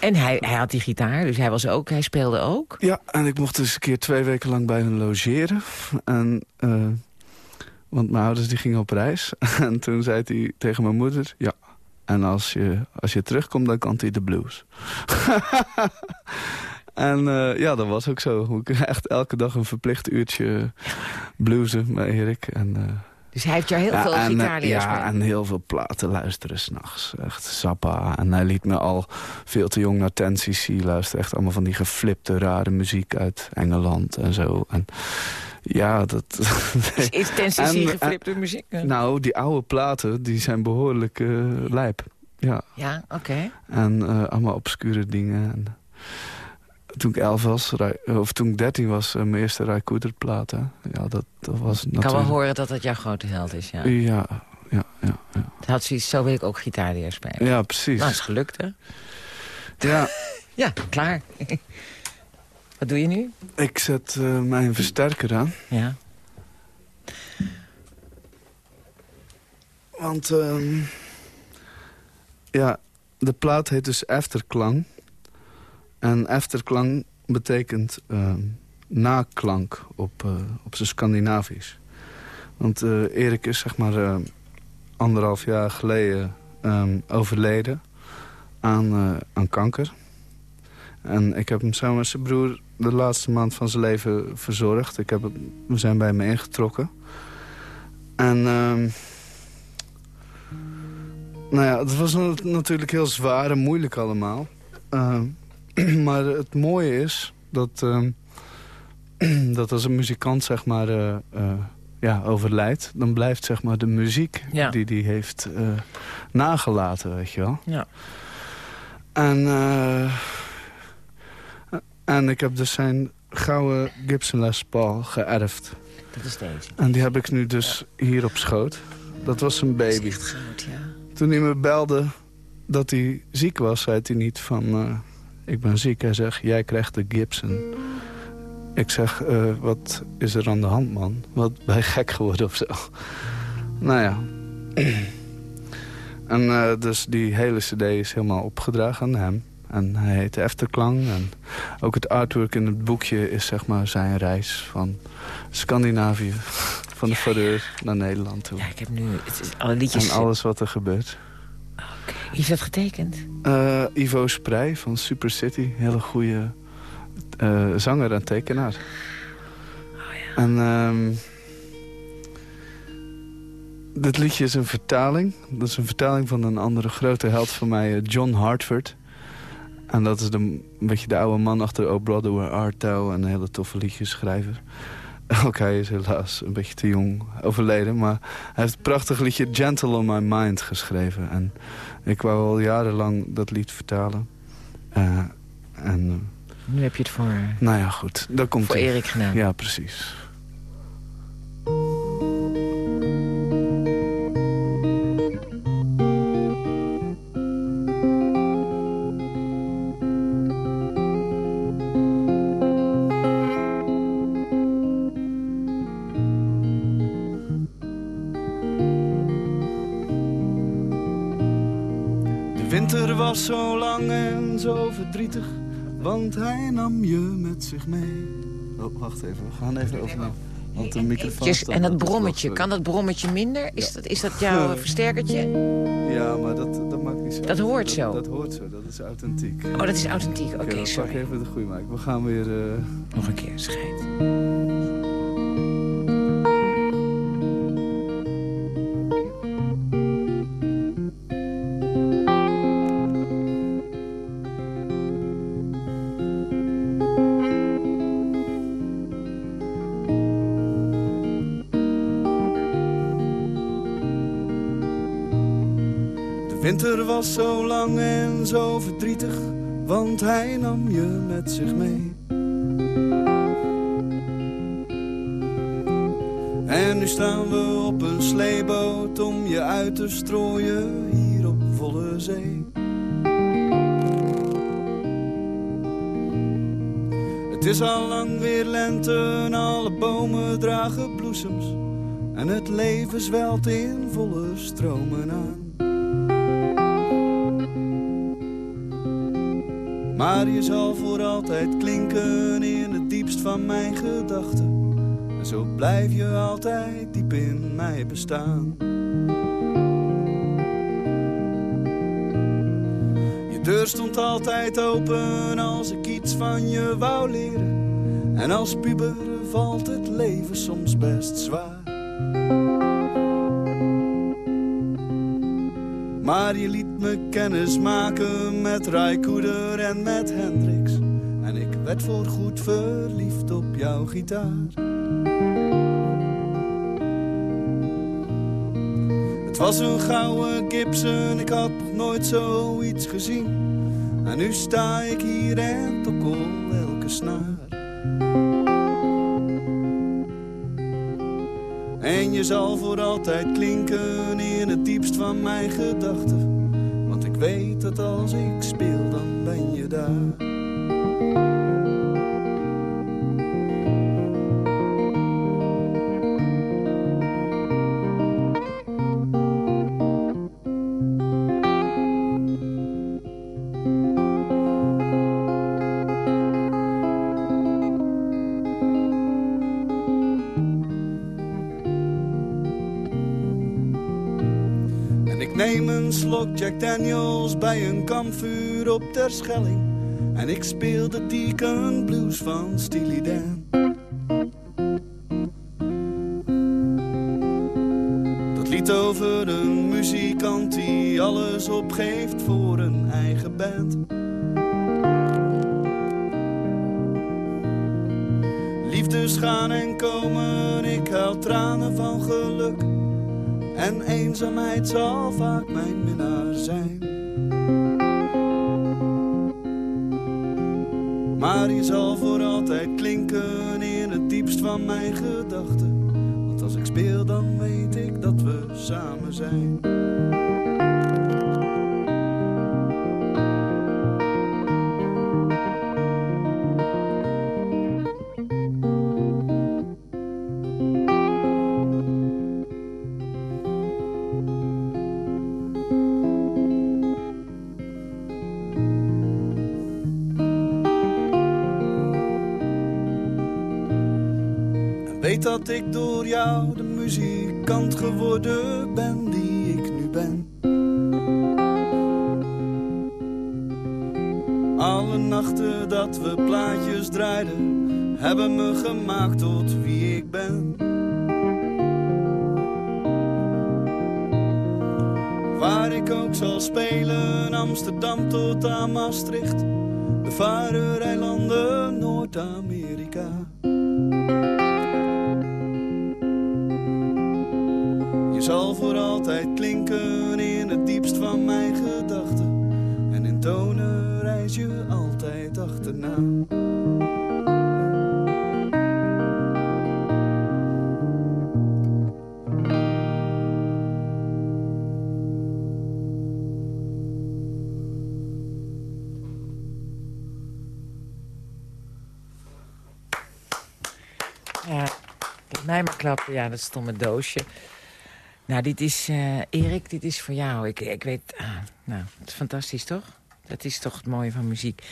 En hij, hij had die gitaar, dus hij, was ook, hij speelde ook? Ja, en ik mocht dus een keer twee weken lang bij hem logeren. En, uh, want mijn ouders die gingen op reis. En toen zei hij tegen mijn moeder... ja, en als je, als je terugkomt, dan kan hij de blues. en uh, ja, dat was ook zo. Ik echt elke dag een verplicht uurtje bluesen met Erik. En, uh, dus hij heeft jou heel veel gitaar Ja, en heel veel platen luisteren s'nachts. Echt Zappa. En hij liet me al veel te jong naar Ten cc luisteren. Echt allemaal van die geflipte, rare muziek uit Engeland en zo. En ja, dat... Is Ten cc geflipte muziek? Nou, die oude platen, die zijn behoorlijk uh, lijp. Ja, ja oké. En uh, allemaal obscure dingen. En, toen ik elf was, of toen ik dertien was, mijn eerste Ray plaat. Ja, dat, dat was Ik kan wel horen dat dat jouw grote held is, ja. Ja, ja, ja. ja. had zoiets, zo wil ik ook gitaar spelen. Ja, precies. Nou, is gelukt, hè? Ja. ja, klaar. Wat doe je nu? Ik zet uh, mijn versterker aan. Ja. Want, uh, ja, de plaat heet dus Afterklang. En afterklang betekent uh, naklank op, uh, op zijn Scandinavisch. Want uh, Erik is zeg maar anderhalf jaar geleden um, overleden aan, aan kanker. En ik heb hem samen met zijn broer de laatste maand van zijn leven verzorgd. Ik heb we zijn bij me ingetrokken. En... Uh, nou ja, het was natuurlijk heel zwaar en moeilijk allemaal. Uh, maar het mooie is dat, uh, dat als een muzikant zeg maar, uh, ja, overlijdt... dan blijft zeg maar, de muziek ja. die hij heeft nagelaten, weet je wel. Ja. En, en ik heb dus zijn gouden Gibson Les Paul geërfd. Dat is deze. En die heb ik nu dus ja. hier op schoot. Dat was een baby. Dat ja. Toen hij me belde dat hij ziek was, zei hij niet van ik ben ziek. Hij zegt, jij krijgt de Gibson. Ik zeg, uh, wat is er aan de hand, man? Wat ben je gek geworden of zo? Nou ja. en uh, dus die hele cd is helemaal opgedragen aan hem. En hij heet Efterklang. En ook het artwork in het boekje is zeg maar zijn reis van Scandinavië. Van de Fadeur naar Nederland toe. Ja, ik heb nu het is alle liedjes... En alles wat er gebeurt. Wie is dat getekend? Uh, Ivo Sprij van Super City. Hele goede uh, zanger en tekenaar. Oh, ja. En um, dit liedje is een vertaling. Dat is een vertaling van een andere grote held van mij, eh, John Hartford. En dat is de, een beetje de oude man achter Oh Brother Where Art Thou... en een hele toffe liedjeschrijver. Ook hij is helaas een beetje te jong overleden. Maar hij heeft het prachtig liedje Gentle on My Mind geschreven. En ik wou al jarenlang dat lied vertalen. Uh, en, nu heb je het voor... Nou ja, goed. Dat komt voor Erik gedaan. Ja, precies. Was zo lang en zo verdrietig, want hij nam je met zich mee. Oh, wacht even, we gaan even overnieuw. Want de microfoon en dat brommetje, kan dat brommetje minder? Is, ja. dat, is dat jouw versterkertje? Ja, maar dat, dat maakt niet zo. Dat hoort zo? Dat, hoort zo, dat is authentiek. Oh, dat is authentiek, oké, okay, sorry. Ik even de goede maken. We gaan weer... Uh... Nog een keer, schijt. Winter was zo lang en zo verdrietig, want hij nam je met zich mee. En nu staan we op een sleeboot om je uit te strooien hier op volle zee. Het is al lang weer lente en alle bomen dragen bloesems. En het leven zwelt in volle stromen aan. Maar je zal voor altijd klinken in het diepst van mijn gedachten. En zo blijf je altijd diep in mij bestaan. Je deur stond altijd open als ik iets van je wou leren. En als puber valt het leven soms best zwaar. Je liet me kennis maken met Rijkoeder en met Hendrix. En ik werd voorgoed verliefd op jouw gitaar. Het was een gouden Gibson, ik had nog nooit zoiets gezien. En nu sta ik hier en tokkel elke snaar. En je zal voor altijd klinken in het diepst van mijn gedachten. Want ik weet dat als ik speel, dan ben je daar. Een kampvuur op ter Schelling. En ik speelde Deacon Blues van Steely Dan. Dat lied over een muzikant die alles opgeeft voor een eigen band. Liefdes gaan en komen, ik huil tranen van geluk. En eenzaamheid zal vaak mijn minnaar zal voor altijd klinken in het diepst van mijn gedachten. Want als ik speel dan weet ik dat we samen zijn. Dat ik door jou de muzikant geworden ben die ik nu ben. Alle nachten dat we plaatjes draaiden, hebben me gemaakt tot wie ik ben. Waar ik ook zal spelen, Amsterdam tot aan Maastricht, de Varereilanden, Noord-Amerika. Zal voor altijd klinken in het diepst van mijn gedachten. En in tonen reis je altijd achterna. Ja, mij maar klappen. Ja, dat stomme doosje. Nou, dit is, uh, Erik, dit is voor jou. Ik, ik weet, ah, nou, het is fantastisch, toch? Dat is toch het mooie van muziek.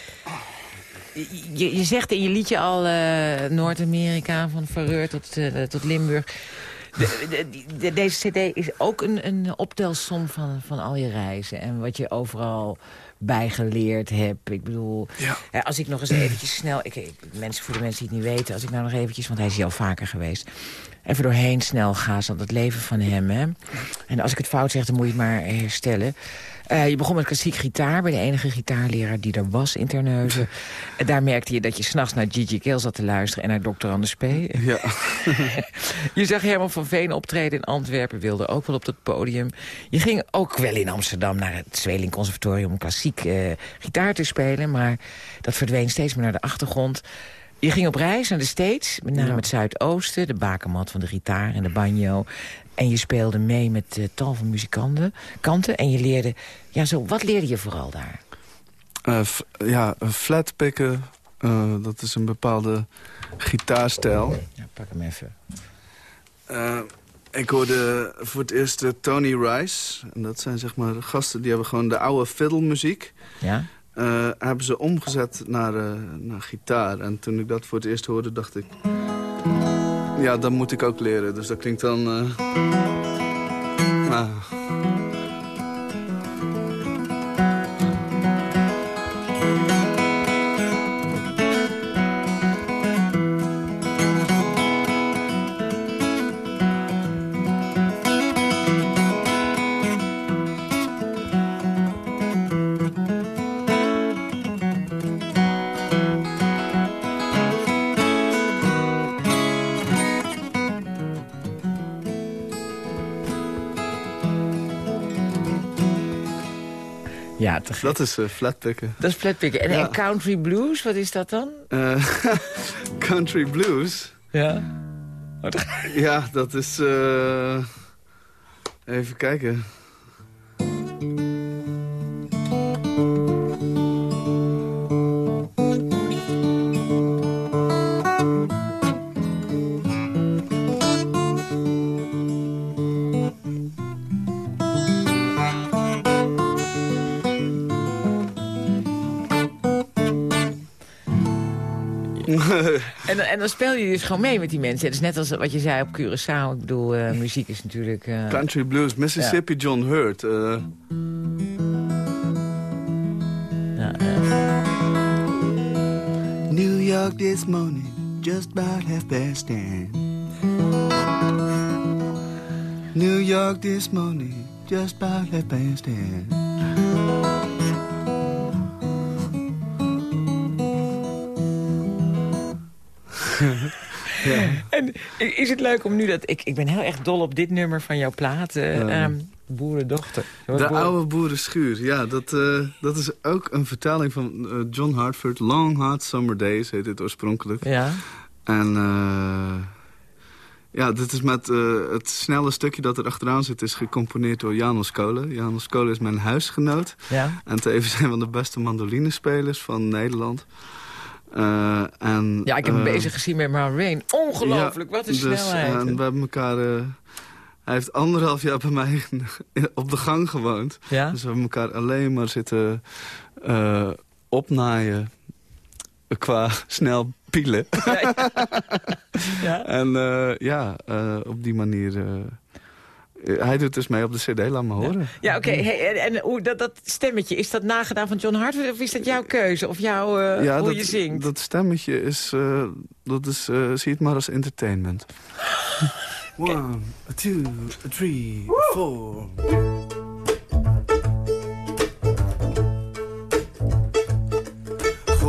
Je, je zegt in je liedje al uh, Noord-Amerika, van Verreur tot, uh, tot Limburg. De, de, deze cd is ook een, een optelsom van, van al je reizen. En wat je overal bijgeleerd heb. Ik bedoel, ja. als ik nog eens eventjes snel... Ik, ik, mensen, voor de mensen die het niet weten, als ik nou nog eventjes... want hij is hier al vaker geweest even doorheen snel ga. Zo dat leven van hem. Hè? En als ik het fout zeg, dan moet je het maar herstellen. Uh, je begon met klassiek gitaar bij de enige gitaarleraar die er was in Terneuzen. En daar merkte je dat je s'nachts naar Gigi Keel zat te luisteren... en naar Dr. Anders P. Ja. je zag Herman van Veen optreden in Antwerpen, wilde ook wel op dat podium. Je ging ook wel in Amsterdam naar het Zweling Conservatorium... om klassiek uh, gitaar te spelen, maar dat verdween steeds meer naar de achtergrond... Je ging op reis naar de States, met name het Zuidoosten... de bakermat van de gitaar en de banjo. En je speelde mee met uh, tal van muzikanten. Kanten, en je leerde... Ja, zo, wat leerde je vooral daar? Uh, ja, flat pikken, Eh, dat is een bepaalde gitaarstijl. Ja, pak hem even. Uh, ik hoorde voor het eerst Tony Rice. En dat zijn zeg maar gasten die hebben gewoon de oude fiddle-muziek. Ja? Uh, hebben ze omgezet naar, naar gitaar. En toen ik dat voor het eerst hoorde, dacht ik... Ja, dat moet ik ook leren. Dus dat klinkt dan... nou, Ja, te Dat is uh, flatpikken. Dat is flatpikken. En, ja. en, country blues, wat is dat dan? Uh, country blues? Ja. ja, dat is... Uh, even kijken. en, en dan speel je dus gewoon mee met die mensen. Het is net als wat je zei op Curaçao. Ik bedoel, uh, muziek is natuurlijk... Uh... Country blues, Mississippi, ja. John Hurt. Uh... Ja, New York this morning, just about half past ten. New York this morning, just about half past ten. Ja. En is het leuk om nu dat... Ik, ik ben heel erg dol op dit nummer van jouw plaat. Uh, um, boerendochter. De boeren... oude boerenschuur. Ja, dat, uh, dat is ook een vertaling van uh, John Hartford. Long Hot Summer Days heet dit oorspronkelijk. Ja. En... Ja, dit is met het snelle stukje dat er achteraan zit... is gecomponeerd door Janos Kolen. Janos Kolen is mijn huisgenoot. Ja. En tevens een van de beste mandolinesspelers van Nederland. Uh, en, ja, ik heb hem uh, bezig gezien met Rain. Ongelooflijk, ja, wat een dus, snelheid. En we hebben elkaar... Uh, hij heeft anderhalf jaar bij mij op de gang gewoond. Ja? Dus we hebben elkaar alleen maar zitten opnaaien qua snel pielen. Ja, ja. en ja, op die manier... Hij doet dus mee op de cd, laat me horen. Ja, oké. Okay. Hey, en, en hoe, dat, dat stemmetje, is dat nagedaan van John Hartford... of is dat jouw keuze, of jouw, uh, ja, hoe dat, je zingt? dat stemmetje is... Uh, dat is uh, zie het maar als entertainment. One, two, three, four...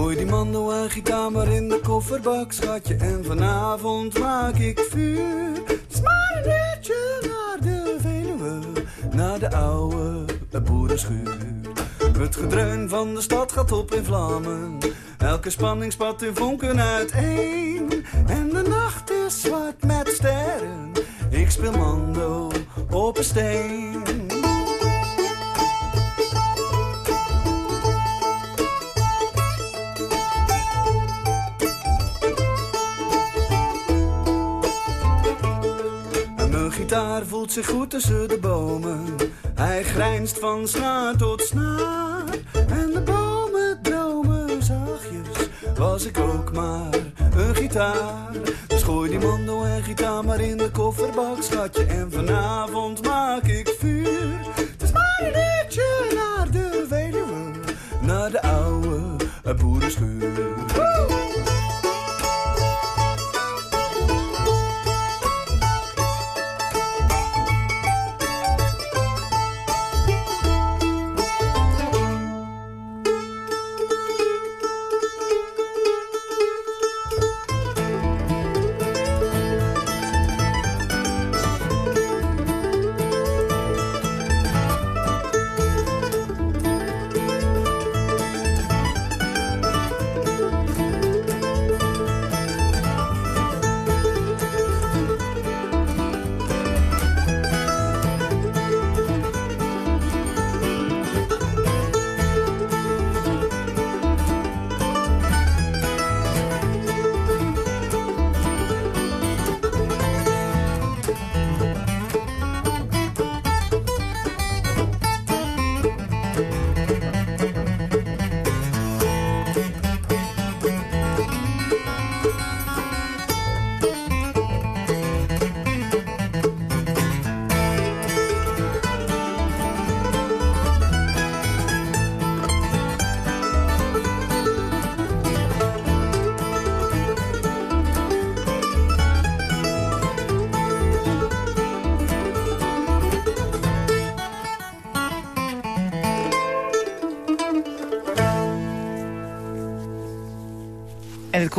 Gooi die mandel en gitaar in de kofferbak, schatje. En vanavond maak ik vuur. Het een uurtje naar de Veluwe, naar de oude boerenschuur. Het gedreun van de stad gaat op in vlammen. Elke spanning spat in vonken uiteen. En de nacht is zwart met sterren. Ik speel mando op een steen. Gitaar voelt zich goed tussen de bomen. Hij grijnst van snaar tot snaar. En de bomen dromen zachtjes. Was ik ook maar een gitaar. Dus gooi die mandel en gitaar maar in de kofferbak, schatje. En vanavond maak ik vuur. Het is maar een uurtje naar de Veluwe. Naar de oude boerenschuur.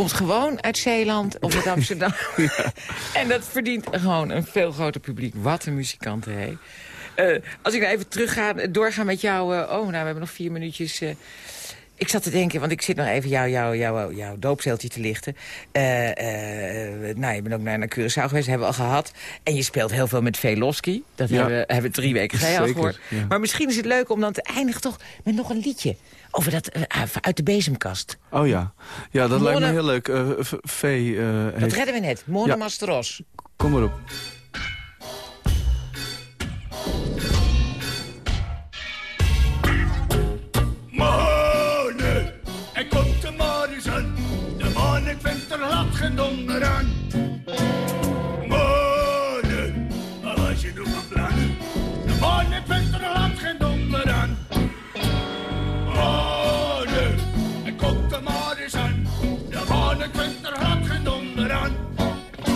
Komt gewoon uit Zeeland of uit Amsterdam. en dat verdient gewoon een veel groter publiek. Wat een muzikanten, hé. Uh, als ik nou even terug ga, doorga met jou... Uh, oh, nou, we hebben nog vier minuutjes... Uh, ik zat te denken, want ik zit nog even jouw jou, jou, jou doopzeeltje te lichten. Nou, je bent ook naar, naar Curaçao geweest, hebben we al gehad. En je speelt heel veel met Velosky. Dat ja. hebben, hebben we drie weken geleden al gehoord. Ja. Maar misschien is het leuk om dan te eindigen toch met nog een liedje. Over dat uh, uit de bezemkast. Oh ja, ja dat Mone... lijkt me heel leuk. v, dat heeft... redden we net, Mone ja. Masteros. Kom maar op. geen donder aan.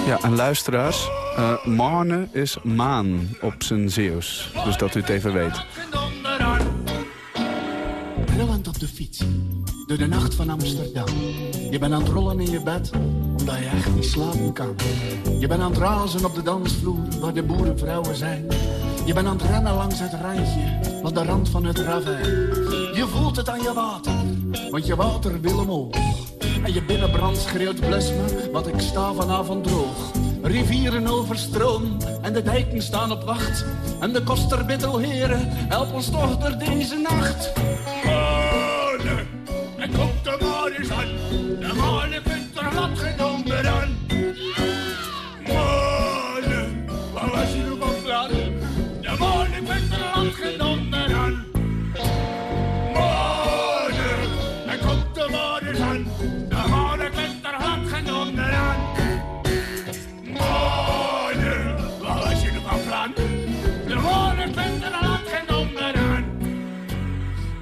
Ja, en luisteraars, uh, Marne is maan op zijn Zeeuws. Dus dat u het even weet. Rillend op de fiets, door de nacht van Amsterdam. Je bent aan het rollen in je bed omdat je echt niet slapen kan. Je bent aan het razen op de dansvloer waar de boerenvrouwen zijn. Je bent aan het rennen langs het randje, van de rand van het ravijn. Je voelt het aan je water, want je water wil omhoog. Je binnenbrand schreeuwt bless want ik sta vanavond droog. Rivieren overstroom en de dijken staan op wacht. En de koster bidt, heren, help ons toch door deze nacht.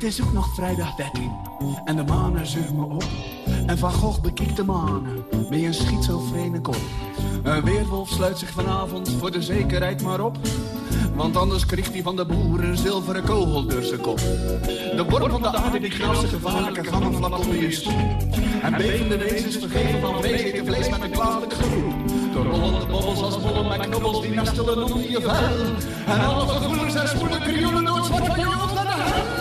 Is ook nog vrijdag 13 en de manen zucht me op. En Van Gogh bekiekt de manen met een schizofrene kop. Een weerwolf sluit zich vanavond voor de zekerheid maar op. Want anders kriegt hij van de boeren een zilveren kogel door zijn kop. De worm van de aarde die knalse gevaarlijke gangen vlak onder je stoel. En bevende wezens vergeven van vreselijke vlees met een kwalijke gevoel. De rollende bobbels als bollen met knobbels die nestelen onder je vuil. En alle gevoelens en spoelen krioelen door zwart van je oog naar de huil.